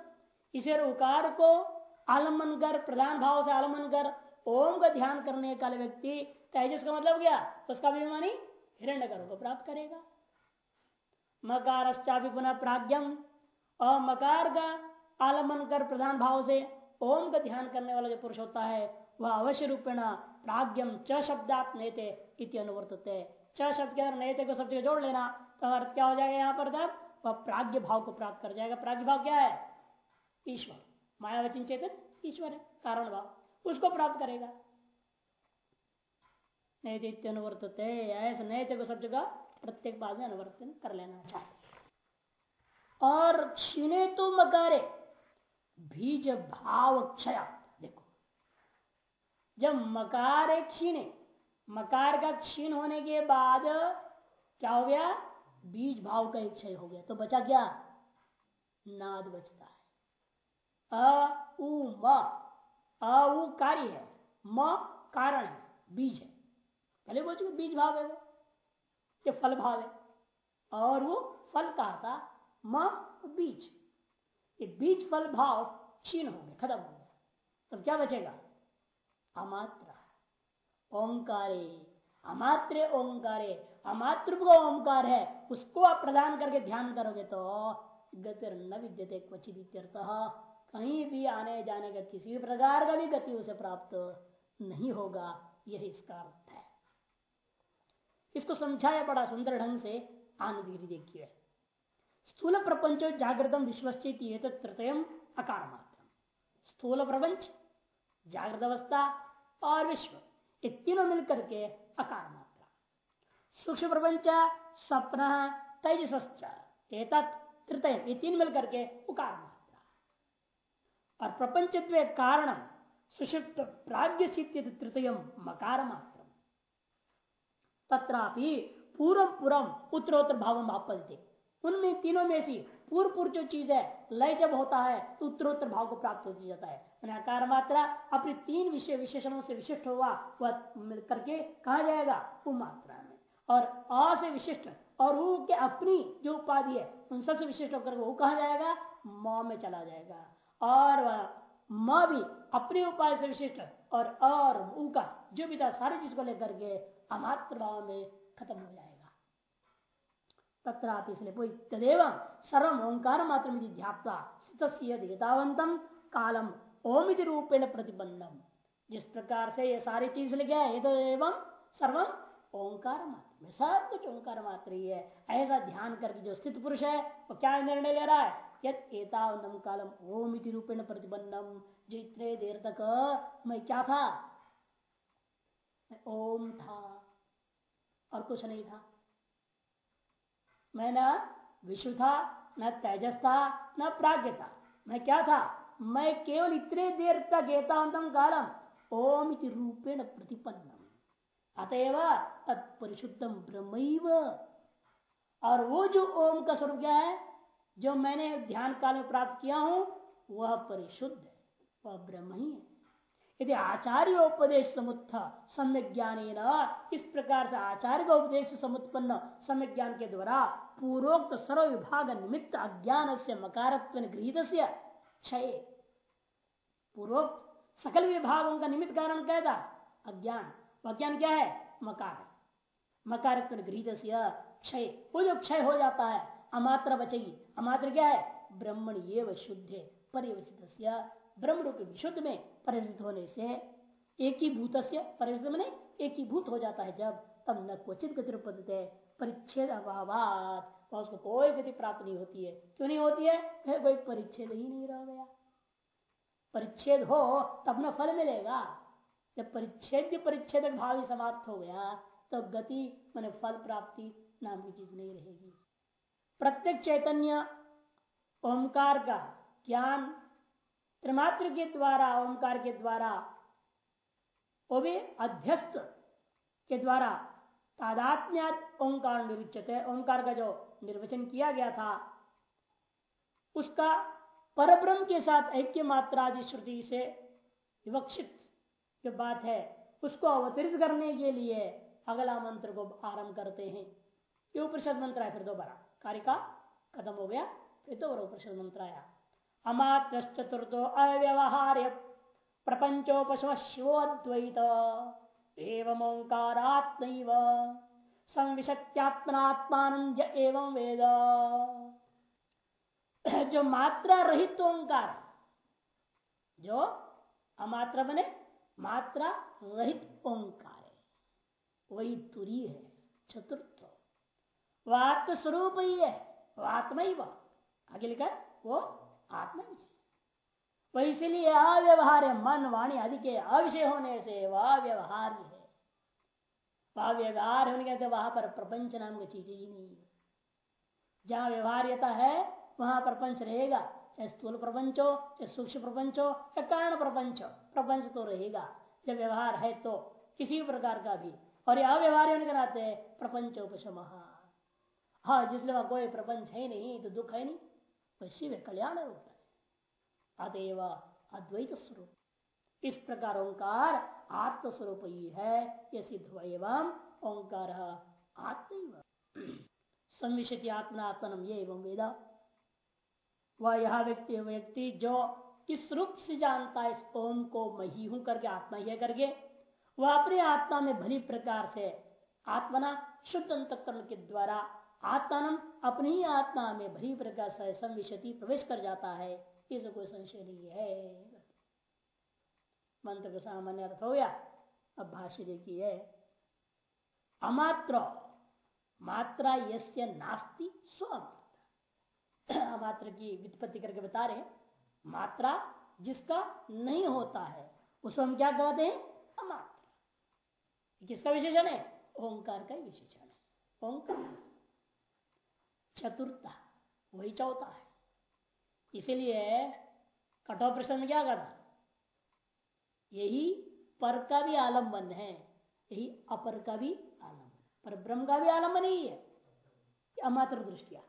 इसे उकार को आलंबन कर, प्रधान भाव से आलंबन कर, ओम का ध्यान करने का व्यक्ति, तेजस का मतलब क्या? उसका अभिमानी हिरण्य को प्राप्त करेगा। मकार पुनः प्राज्ञम, और मकार का आलमन कर, प्रधान भाव से ओम का ध्यान करने वाला जो पुरुष होता है वह अवश्य रूपेण प्राज्ञम च शब्दात नेते इति अनुवर्तते च शब्द के अंदर नेते को शब्द जोड़ लेना तो अर्थ क्या हो जाएगा यहाँ पर तब वह प्राग्ञ भाव को प्राप्त कर जाएगा प्राग्ञ भाव क्या है ईश्वर मायावचन चेतन ईश्वर है कारण भाव उसको प्राप्त करेगा नैतित्य अनुवर्तते ऐसे नैत्य को सब जगह प्रत्येक बाद में अनुवर्तन कर लेना चाहिए और क्षीणे तो मकारे बीज भाव क्षय जब मकार क्षीणे मकार का क्षीण होने के बाद क्या हो गया? बीज भाव का एक क्षय हो गया। तो बचा क्या? नाद बचता है। अ, उ, म। अ, उ कार्य है। म कारण है, बीज है। पहले बोल चुके बीज भाव है वो, ये फल भाव है। और वो फल कहा था? म, बीज। ये बीज फल भाव क्षीण हो गया, खत्म हो गया। तब क्या बचेगा? अमात्र ओंकारे अमात्र ओंकारे अमात्र का ओंकार है उसको आप प्रदान करके ध्यान करोगे तो गतिर न विद्यते क्वचित कहीं भी आने जाने का किसी प्रकार का भी गति उसे प्राप्त नहीं होगा यही इसका अर्थ है इसको समझाया बड़ा सुंदर ढंग से आनंद देखिए स्थूल प्रपंच जागृतम विश्वश्चित तृतय अकार मात्र स्थूल प्रपंच जागृत अवस्था और विश्व, ये तीनों मिलकर के अकार मात्रा। सूक्ष्म प्रपंच स्वप्न तेजस तृतय, ये तीन मिलकर के उकार मात्रा। और प्रपंच कारण सुषिप्त प्राग्ञ तृतय मकार मात्र तथापि पूर्व पूर्व उत्तरोत्तर भाव आपत्ति उनमें तीनों में से पूर्व पूर्व जो चीज़ है, लय जब होता है तो उत्तरोत्तर भाव को प्राप्त हो जाता है। आकार मात्रा अपने तीन विषय विशेषणों से विशिष्ट हुआ, वह मिल करके कहा जाएगा? वो मात्रा में। और अ से विशिष्ट, और वो के अपनी जो उपाधि है, उन सबसे विशिष्ट होकर वो कहा जाएगा? म में चला जाएगा। और म भी अपनी उपाय से विशिष्ट, और और ऊ का जो भी था, सारी चीज़ को लेकर के अमात्र भाव में खत्म हो जाएगा। तथा इसलिए तदेव सर्व ओंकार मात्र स्थितवंतम कालम ओमिति रूपेण प्रतिबंधम जिस प्रकार से ये सारी चीज़ लिखे ये तो एवं ओंकार मात्र। में सब कुछ ओंकार मात्र ही है। ऐसा ध्यान करके जो स्थित पुरुष है, वो क्या निर्णय ले रहा है? यद कालम ओमिति रूपेण प्रतिबंधम जो इतने देर तक, मैं क्या था? मैं ओम था। और कुछ नहीं था। मैं न विश्व था, न तेजस था, न प्राग्ञ था। मैं क्या था? मैं केवल इतने देर तक एतावंतम कालम ओम रूपेण प्रतिपन्नम। अतएव तत्परिशुद्धम ब्रह्म और वो जो ओम का स्वरूप क्या है, जो मैंने ध्यान काल में प्राप्त किया हूँ, वह परिशुद्ध है, वह ब्रह्म ही है। यदि आचार्य उपदेश समुत्थ, सम्यक ज्ञान इस प्रकार से आचार्य का उपदेश समुत्पन्न, सम्यक ज्ञान के द्वारा पूर्वोक्त सर्व विभाग निमित्त अज्ञान से मकारत्व गृहित क्षय। पूर्वोक्त सकल विभागों का निमित्त कारण था? अज्ञान। अज्ञान क्या है? मकार मकारत्व गृहित क्षय। वो जो क्षय हो जाता है, अमात्र बचेगी अमात्र क्या है? ब्रह्मण ये शुद्ध परिवसित ब्रह्म रूप विशुद्ध में परिवर्तित होने से एक ही भूत परिवर्तित मैंने एक ही भूत हो जाता है जब तब न क्वचित गति पद्धति परिच्छेद अभाव उसको कोई गति प्राप्त नहीं होती है। क्यों नहीं होती है? कोई परिच्छेद ही नहीं रह गया। परिच्छेद हो, तब न फल मिलेगा। जब परिच्छेद परिच्छेद भाव ही समाप्त हो गया तो गति मैंने फल प्राप्ति नाम की चीज़ नहीं रहेगी। प्रत्येक चैतन्य ओंकार का ज्ञान त्रिमात्र के द्वारा, ओंकार के द्वारा, वो भी अध्यस्त के द्वारा तादात्म्या ओंकार निरुचित है ओंकार का जो निर्वचन किया गया था, उसका परब्रह्म के साथ ऐक्य मात्रादि श्रुति से विवक्षित जो बात है, उसको अवतरित करने के लिए अगला मंत्र को आरंभ करते हैं। ये उपनिषद मंत्र है फिर दोबारा। कार्य का खत्म हो गया, फिर दोबारा उपनिषद मंत्र आया। अमात्र चतुर्थो अव्यवहार्य प्रपंचोपशम शिवोद्वैत एवं ओंकारात्म संविशत्यात्मनात्मान एवं वेद। जो मात्रा रहित ओंकार जो अमात्रा बने मात्रा रहित ओंकार है, वही तुरी है, चतुर्थ। वह आत्म स्वरूप ही है वह आत्मा ही वह आगे लिखा वो आत्मा ही है। वह इसीलिए अव्यवहार है, मन, वाणी आदि के अविषय होने से वह व्यवहार है वह व्यवहार होने कहते वहाँ पर प्रपंच नाम की चीज़ ही नहीं है। जहाँ व्यवहार्यता है, वहाँ प्रपंच रहेगा। चाहे स्थूल प्रपंच हो, चाहे सूक्ष्म प्रपंच हो, या कारण प्रपंच हो, प्रपंच तो रहेगा। जब व्यवहार है तो किसी प्रकार का भी। और ये अव्यवहार होने के नाते प्रपंच उपशम हाँ जिसलिए वहाँ कोई प्रपंच है नहीं तो दुख है नहीं। वह शिव कल्याण रूप है। अतएव अद्वैत स्वरूप। इस प्रकार ओंकार आत्मस्वरूप ही है, यह सिद्ध एवं ओंकार आत्म संविशति आत्मनात्मनम ये एवं वेदा। वह यह व्यक्ति व्यक्ति जो इस रूप से जानता है, इस ओम को मैं ही हूँ करके आत्मा ही करके, वह अपने आत्मा में भली प्रकार से आत्मना शुद्ध अंतकरण के द्वारा आत्मान अपनी ही आत्मा में भरी प्रकार से संविशति प्रवेश कर जाता है। इसे कोई संशय नहीं है। मंत्र का सामान्य अर्थ हो गया। अब भाष्य देखिए। अमात्र, मात्रा यस्य नास्ति स्वमात्र अमात्र की वित्पत्ति करके बता रहे मात्रा जिसका नहीं होता है, उसको हम क्या कहते हैं? अमात्र। किसका विशेषण है? ओंकार का विशेषण है। ओंकार। चतुर्था वही चौथा है। इसीलिए कठोर प्रश्न में क्या करना यही पर का भी आलंबन है, यही अपर का भी आलंबन पर ब्रह्म का भी आलंबन ही है अमात्र दृष्टिया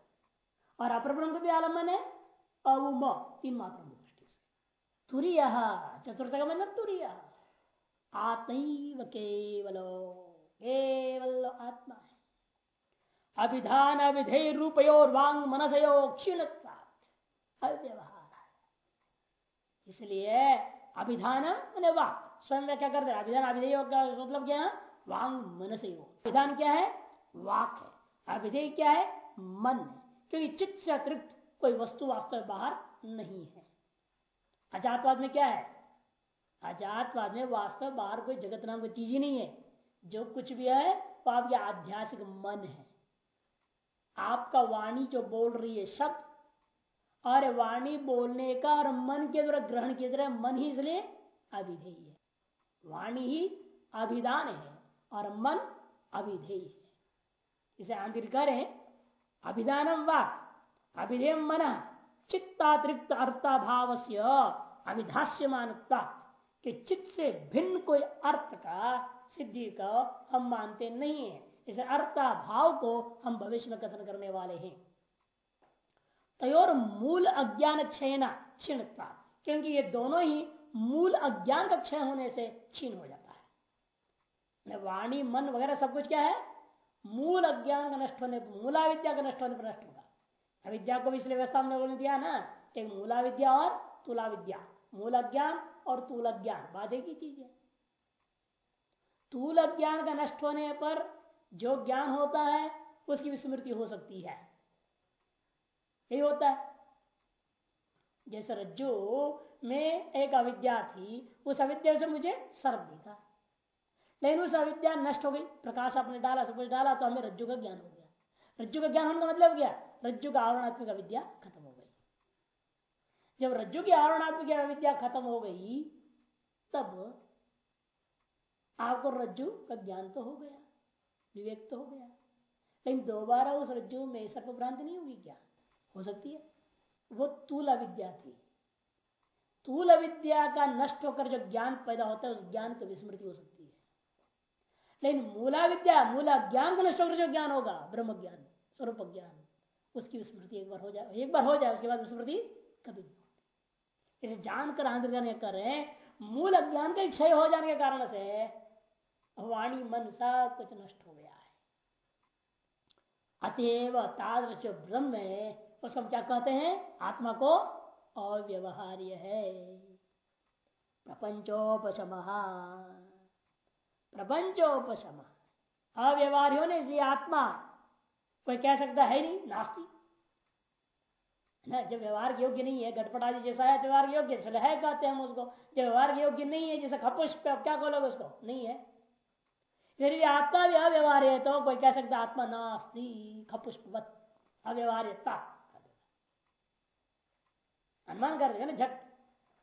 और अपर ब्रह्म का भी आलंबन है, अवम, तीन मात्र दृष्टि से। तुरीय, चतुर्थ का मतलब तुरीय। आत्म केवलो, केवल आत्मा है। अभिधान अभिधेय रूपयोर वांग मनसयो क्षीण अव्यवहार इसलिए अभिधान मैंने वाक स्वयं क्या करते अभिधान अभिधेय का मतलब क्या है? वांग मनस विधान क्या है? वाक है। अभिधेय क्या है? मन क्योंकि चित्त से अतिरिक्त कोई वस्तु वास्तव बाहर नहीं है। अजातवाद में क्या है? अजातवाद में वास्तव बाहर कोई जगत नाम की चीज़ ही नहीं है। जो कुछ भी है, वो आपके आध्यात्मिक मन है। आपका वाणी जो बोल रही है शब्द। और वाणी बोलने का और मन के द्वारा ग्रहण की तरह मन ही इसलिए अभिधेय है। वाणी ही अभिधान है और मन अभिधेय है। इसे आंतर करें अभिधानम वाक अभिधेय मन, चित्तातिरिक्त अर्थाभाव से अभिधाष्य मानता कि चित्त से भिन्न कोई अर्थ का सिद्धि का हम मानते नहीं है। इस अर्थाभाव को हम भविष्य में कथन करने वाले हैं। तयोर मूल अज्ञान क्षयना क्षीणता क्योंकि ये दोनों ही मूल अज्ञान का क्षय होने से क्षीण हो जाता है। वाणी, मन वगैरह सब कुछ क्या है? मूल अज्ञान का नष्ट होने, मूला विद्या का नष्ट होने पर नष्ट होगा। अविद्या को भी इसलिए व्यवस्था हमने बोलने दिया ना, एक मूला विद्या और तुला विद्या मूल अज्ञान और तूल अज्ञान, बाधे की चीज़ है। तूल अज्ञान का नष्ट होने पर जो ज्ञान होता है, उसकी विस्मृति हो सकती है। यही होता है। जैसे रज्जु में एक अविद्या थी, उस अविद्या से मुझे सर्प दिखा। लेकिन उस अविद्या नष्ट हो गई। प्रकाश आपने डाला, सब कुछ डाला तो हमें रज्जु का ज्ञान हो गया। रज्जु का ज्ञान होने का मतलब क्या? रज्जु का आवरणात्मक अविद्या खत्म हो गई। जब रज्जु की आवरणात्मक अविद्या खत्म हो गई, तब आपको रज्जु का ज्ञान तो हो गया। विवेक तो हो गया। लेकिन दोबारा उस रज्जु में सर्प भ्रांति नहीं होगी क्या? हो सकती है। वो तूल अविद्या थी। तूल अविद्या का नष्ट होकर जो ज्ञान पैदा होता है, उस ज्ञान की विस्मृति हो सकती है। लेकिन मूला विद्या मूला ज्ञान का नष्ट होकर जो ज्ञान होगा ब्रह्म ज्ञान स्वरूप ज्ञान उसकी विस्मृति एक बार हो जाए, एक बार हो जाए, उसके बाद विस्मृति कभी नहीं होती। इसे जानकर आंध्र कर रहे हैं मूल अज्ञान का क्षय हो जाने के कारण से वाणी मन सब कुछ नष्ट हो गया है। अतएव तादृश ब्रह्म है। उसको हम क्या कहते हैं? आत्मा को अव्यवहार्य है। प्रपंचोपशम। प्रपंचोपशम। अव्यवहार होने से आत्मा कोई कह सकता है नहीं, नास्ती। ना, जब व्यवहार योग्य नहीं है गटपट जैसा है, व्यवहार योग्य है कहते हैं हम उसको। जब व्यवहार योग्य नहीं है, जैसे खपुष्प क्या बोलोगे उसको? नहीं है। भी आत्मा भी अव्यवहार है तो कोई कह सकता आत्मा नास्ती, खपुष्पवत, अव्यवहार्यता। अनुमान कर देगा ना, झट।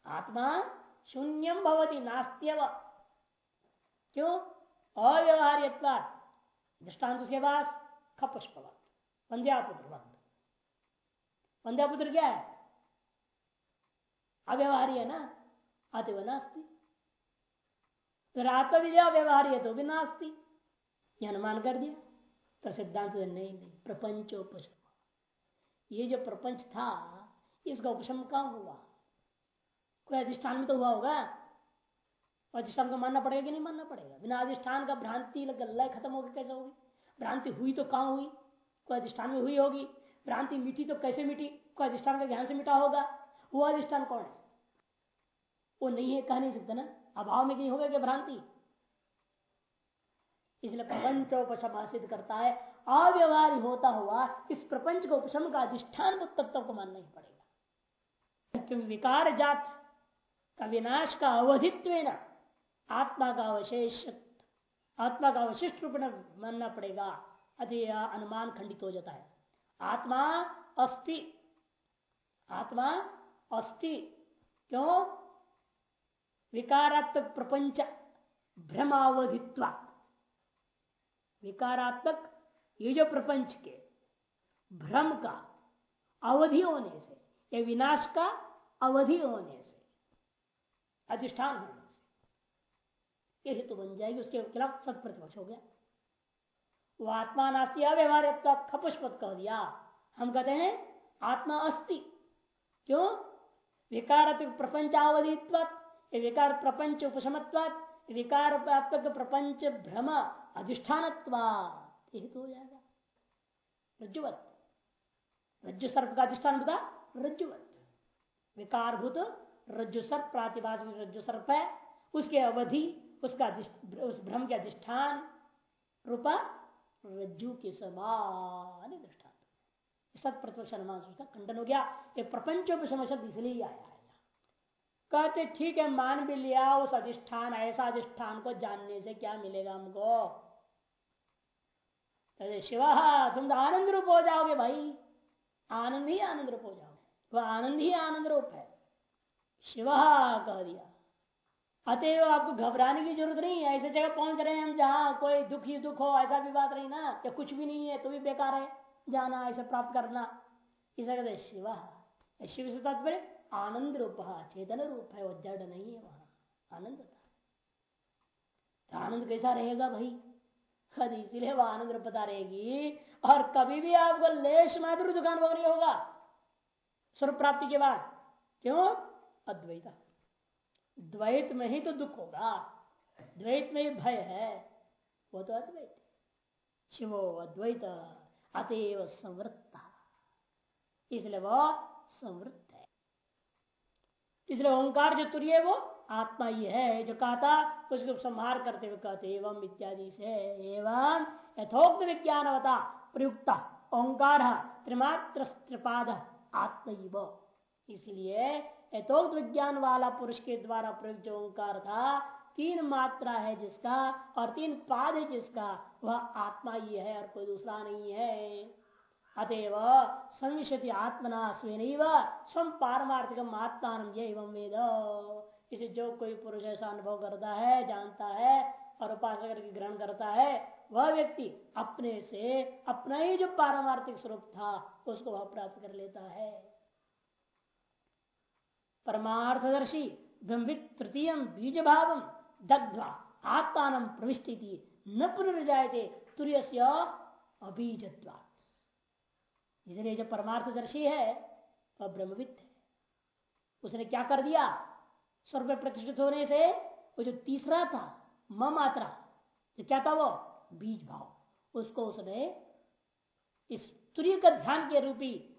आत्मा शून्यम भवती, नास्त्यव। क्यों? अव्यवहार्यता। दृष्टांत उसके पास, खपुष्पवत। वंद्यापुत्र वंद्यापुत्र क्या है? अव्यवहारी है ना? अतिव नास्ती। तो व्यवहारी तो भी नास्ती अनुमान कर दिया। तो सिद्धांत नहीं नहीं प्रपंचोपशम ये जो प्रपंच था, इसका उपशम कहा हुआ? कोई अधिष्ठान में तो हुआ होगा। अधिष्ठान को मानना पड़ेगा कि नहीं मानना पड़ेगा? बिना अधिष्ठान का भ्रांति लय खत्म होगी, कैसे होगी? भ्रांति हुई तो कहाँ हुई? कोई अधिष्ठान में हुई होगी। भ्रांति मिटी तो कैसे मिटी? कोई अधिष्ठान का ज्ञान से मिटा होगा। वो अधिष्ठान कौन है? वो नहीं है, कह नहीं सकते ना? अभाव में कहीं होगा क्या भ्रांति? इसलिए प्रपंचोपशम सिद्ध करता है। अव्यवहार होता हुआ इस प्रपंच को उपशम का अधिष्ठान तत्व को मानना ही पड़ेगा। विकार जात का विनाश का अवधित्व आत्मा का अवशेष आत्मा का अवशिष्ट रूप मानना पड़ेगा। अति अनुमान खंडित हो जाता है। आत्मा अस्ति आत्मा अस्ति, क्यों? विकारात्मक प्रपंच, भ्रमावधित्व। विकारात्मक ये जो प्रपंच के भ्रम का अवधि होने से, या विनाश का अवधि होने से, अधिष्ठान होने से यही तो बन जाएगी, उसके खिलाफ सब प्रतिपक्ष हो गया। वो आत्मा नास्ती अव्यवहार खपुष्पत कह दिया। हम कहते हैं, आत्मा अस्ति। क्यों? विकारात्मक प्रपंच प्रपंचावधित्व विकार प्रपंच उपशमत्वात, विकार प्रपंच भ्रम अधिष्ठान तो हो जाएगा। रज्जुवत। रज्जु सर्प का अधिष्ठान बता रज्जुवत। विकारभूत रज्जु सर्प प्रातिभाषिक रज्जु सर्प है, उसके अवधि, उसका उस भ्रम के अधिष्ठान रूपा रज्जु के समान दृष्टान सत प्रतिपक्ष अनुमान सोचता खंडन हो गया। ये प्रपंचों पर समझ इसलिए आया। कहते, ठीक है, मान भी लिया, उस अधिष्ठान, ऐसा अधिष्ठान को जानने से क्या मिलेगा हमको? कहते, शिव, तुम तो आनंद रूप हो जाओगे भाई। आनंद ही आनंद रूप हो जाओगे। वह आनंद ही आनंद रूप है। शिव, कह दिया। अतएव आपको घबराने की ज़रूरत नहीं है। ऐसे जगह पहुँच रहे हैं हम जहाँ कोई दुख ही दुख हो, ऐसा भी बात नहीं ना। या कुछ भी नहीं है तो भी बेकार है। जाना, ऐसे प्राप्त करना। इसे कहते शिव। शिव से तात्पर्य आनंद रूप चेतन रूप है, वो जड़ नहीं है वहाँ। आनंद था तो आनंद कैसा रहेगा भाई? खद इसीलिए वह आनंद रूपता रहेगी। और कभी भी आपको लेश मात्र दुकान भोग नहीं होगा। स्वरूप प्राप्ति के बाद। क्यों? अद्वैत। द्वैत में ही तो दुख होगा। द्वैत में ही भय है। वो तो अद्वैत शिवो अद्वैत, अतएव संवृत्ता। इसलिए वो संवृत्त इसलिए ओंकार जो तुरी है वो आत्मा ही है। जो कहा था उसको संहार करते हुए कहते, एवं इत्यादि से। एवं यथोक्त विज्ञानवता प्रयुक्त, ओंकार त्रिमात्र त्रिपाद आत्म इसलिए यथोक्त विज्ञान वाला पुरुष के द्वारा प्रयुक्त जो ओंकार था, तीन मात्रा है जिसका और तीन पाद है जिसका, वह आत्मा ही है और कोई दूसरा नहीं है। अतएव संविशति आत्मना स्वेन स्वम पारमार्थिक आत्मा एवं वेद। इसे जो कोई पुरुष ऐसा अनुभव करता है, जानता है, और उपासक करके ग्रहण करता है, वह व्यक्ति अपने से अपना ही जो पारमार्थिक स्वरूप था, उसको वह प्राप्त कर लेता है। परमार्थदर्शी ब्रह्मित तृतीय बीज भाव दग्ध्वा आत्मान प्रविष्टि न पुनर्जाते तुर्य अबीजत्वा। इसलिए जो परमार्थदर्शी है वह ब्रह्मविद है। उसने क्या कर दिया? स्वर्ग प्रतिष्ठित होने से वो जो तीसरा था, म मात्रा तो क्या था वो? बीज भाव। उसको उसने इस का ध्यान के रूपी,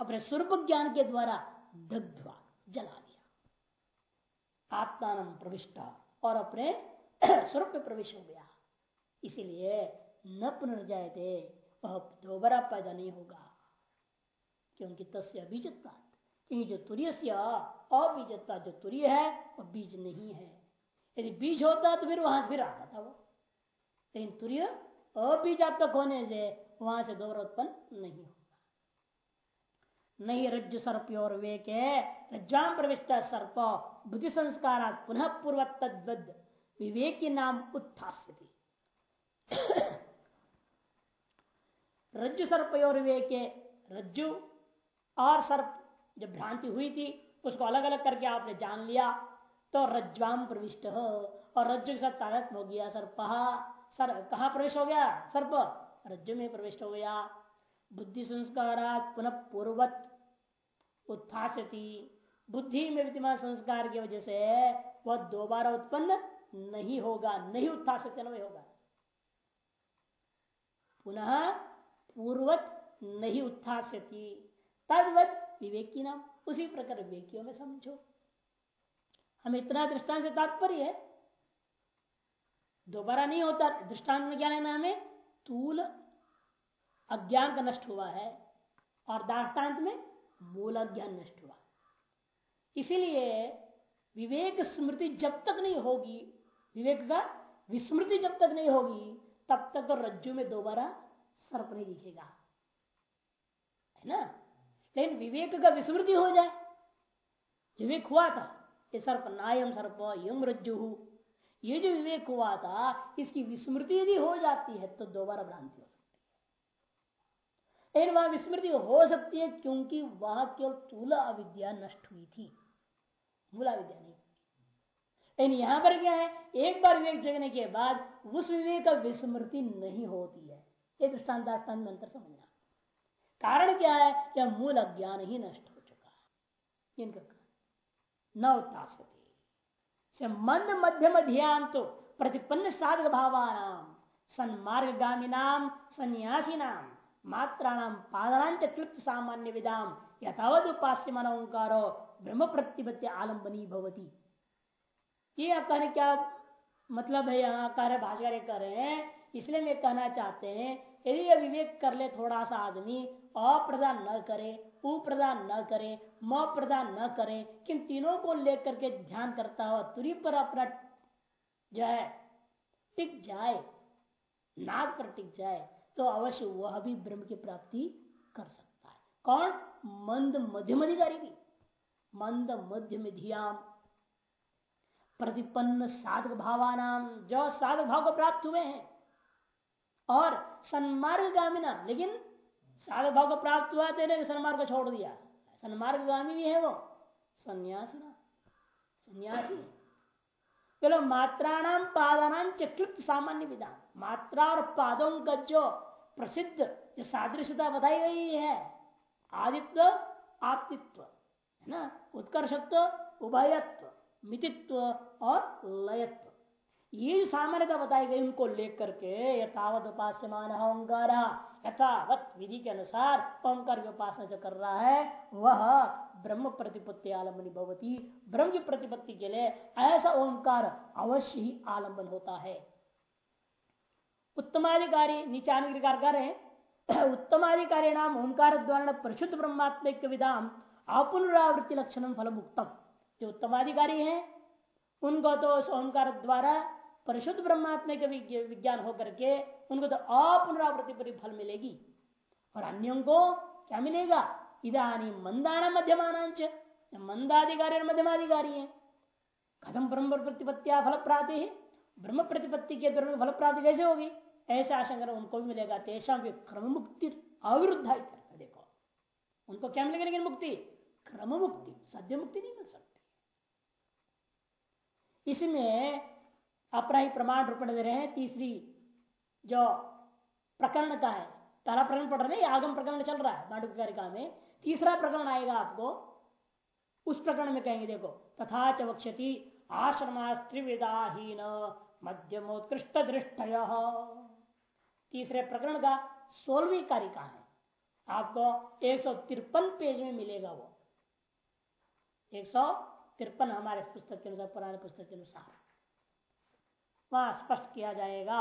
अपने स्वरूप ज्ञान के द्वारा दग्धवा, जला दिया। आत्मान प्रविष्ट और अपने स्वरूप में प्रवेश हो गया। इसीलिए न पुनर्जाते वह दोबारा पैदा नहीं होगा। क्योंकि तस्य बीजत्ता क्योंकि जो तुरीय से अबीजत्ता जो तुरीय है वह बीज नहीं है। यदि बीज होता तो फिर वहाँ फिर आता था वो। लेकिन तुरीय अबीजात्मक होने से वहाँ से दोबारा उत्पन्न नहीं होगा। नहीं रज्जु सर्प और वेक रज्जाम प्रविष्ट सर्प, बुद्धि संस्कार पुनः पूर्व तद्वद विवेक नाम उत्थास्यति। रज्जु सर्प और विवेक रज्जु और सर्प जब भ्रांति हुई थी, उसको अलग अलग करके आपने जान लिया तो रज्वाम प्रविष्ट हो और रज्जु के साथ तारत हो गया सर्प। सर, कहा प्रवेश हो गया? सर्प। रज्जु में प्रविष्ट हो गया। बुद्धि संस्कार पुनः पूर्वत उत्थासती बुद्धि में विद्यमान संस्कार की वजह से वह दोबारा उत्पन्न नहीं होगा, नहीं उत्थासित होगा। पुनः पूर्वत नहीं उत्थास्यति। तदवत विवेकी नाम उसी प्रकार विवेकियों में समझो। हम इतना दृष्टांत से तात्पर्य है। दोबारा नहीं होता। दृष्टांत में क्या लेना हमें तूल अज्ञान का नष्ट हुआ है और दाष्टान्त में मूल अज्ञान नष्ट हुआ। इसीलिए विवेक स्मृति जब तक नहीं होगी, विवेक का विस्मृति जब तक नहीं होगी, तब तक तो रज्जु में दोबारा सर्प नहीं दिखेगा। है ना? लेकिन विवेक का विस्मृति हो जाए। विवेक हुआ था ये सर्प नायम सर्प, यम रज्जु ये जो विवेक हुआ था, इसकी विस्मृति यदि हो जाती है तो दोबारा भ्रांति हो सकती है। लेकिन वह विस्मृति हो सकती है क्योंकि वह केवल तुला अविद्या नष्ट हुई थी। मूला विद्या नहीं। लेकिन यहाँ पर क्या है? एक बार विवेक जगने के बाद उस विवेक का विस्मृति नहीं होती है। ये दृष्टान दाष्टान अंतर समझना। कारण क्या है? क्या मूल अज्ञान ही नष्ट हो चुका है? इनका न उत्तासती मंद मध्यम ध्यान तो प्रतिपन्न साधक भावानाम सन्मार्गामी नाम सन्यासी नाम मात्राणाम पादनांच क्लिप्त सामान्य विदाम यथावत उपास्य मन ओंकारो ब्रह्म प्रतिपत्ति आलम्बनी भवती। ये कहने क्या मतलब है? यहाँ कार्य भाषा कर रहे हैं, इसलिए मैं कहना चाहते हैं यदि विवेक कर ले थोड़ा सा आदमी अप्रदान न करे, उ प्रदान न करे, म प्रदान न करे, किन तीनों को लेकर के ध्यान करता हुआ तुरी पर अपना जो है, टिक जाए नाग पर टिक जाए तो अवश्य वह भी ब्रह्म की प्राप्ति कर सकता है। कौन? मंद मध्यम अधिकारी भी। मंद मध्यम धियाम प्रतिपन्न साधक भावानाम जो साधक भाव को प्राप्त हुए हैं। और सन्मार्ग गामिना लेकिन साधक भाव को प्राप्त हुआ तेरे सन्मार्ग को छोड़ दिया। सन्मार्ग गामी भी है वो। सन्यासी ना। सन्यासी। चलो मात्राणाम पादानाम चकृत सामान्य विधान मात्रा और पादों का जो प्रसिद्ध, जो सादृश्यता बताई गई है, आदित्व, आप्तित्व, है ना? उत्कर्षत्व, उभयत्व, मितित्व और लयत्व। ये सामान्यता बताई गई उनको लेकर के यथावत उपास्यमान ओंकार यथावत विधि के अनुसार ओंकार की उपासना जो कर रहा है, वह ब्रह्म प्रतिपत्ति आलम्बनी भवती। ब्रह्म की प्रतिपत्ति के लिए ऐसा ओंकार अवश्य ही आलंबन होता है। उत्तमाधिकारी नीचाधिकार कर रहे उत्तमाधिकारी नाम ओंकार द्वारा परिशुद्ध ब्रह्मात्मिक विधाम अपुनरावृत्ति लक्षण फल मुक्तम जो उत्तमाधिकारी है, उनको तो ओंकार द्वारा परिशुद्ध ब्रह्मात्म के विज्ञान होकर के उनको तो अपुनरावृत्ति फल मिलेगी। और अन्यों को क्या मिलेगा? इधानी मंदाना मध्यमानांच। मंदाधिकारी और मध्यमाधिकारी है कदम ब्रह्म प्रतिपत्तिया फल प्राप्ति है। ब्रह्म प्रतिपत्ति के द्वारा फल प्राप्ति कैसे होगी? ऐसा आशंका उनको भी मिलेगा। तेषा भी क्रम मुक्ति अविरुद्ध देखो, उनको क्या मिलेगा लेकिन मुक्ति? क्रम मुक्ति सद्य मुक्ति नहीं मिल सकती। इसमें अपना ही प्रमाण रूपण दे रहे हैं तीसरी जो प्रकरण का है, पहला प्रकरण पढ़ रहे हैं आगम प्रकरण चल रहा है मांडव कारिका में, तीसरा प्रकरण आएगा आपको, उस प्रकरण में कहेंगे, देखो, तथा चक्षति आश्रमास्त्रिविदाहीन मध्यमोत्कृष्ट दृष्ट तीसरे प्रकरण का सोलहवीं कारिका है, आपको एक सौ तिरपन पेज में मिलेगा वो। एक सौ तिरपन हमारे पुस्तक के अनुसार, पुराने पुस्तक के अनुसार। वहाँ स्पष्ट किया जाएगा।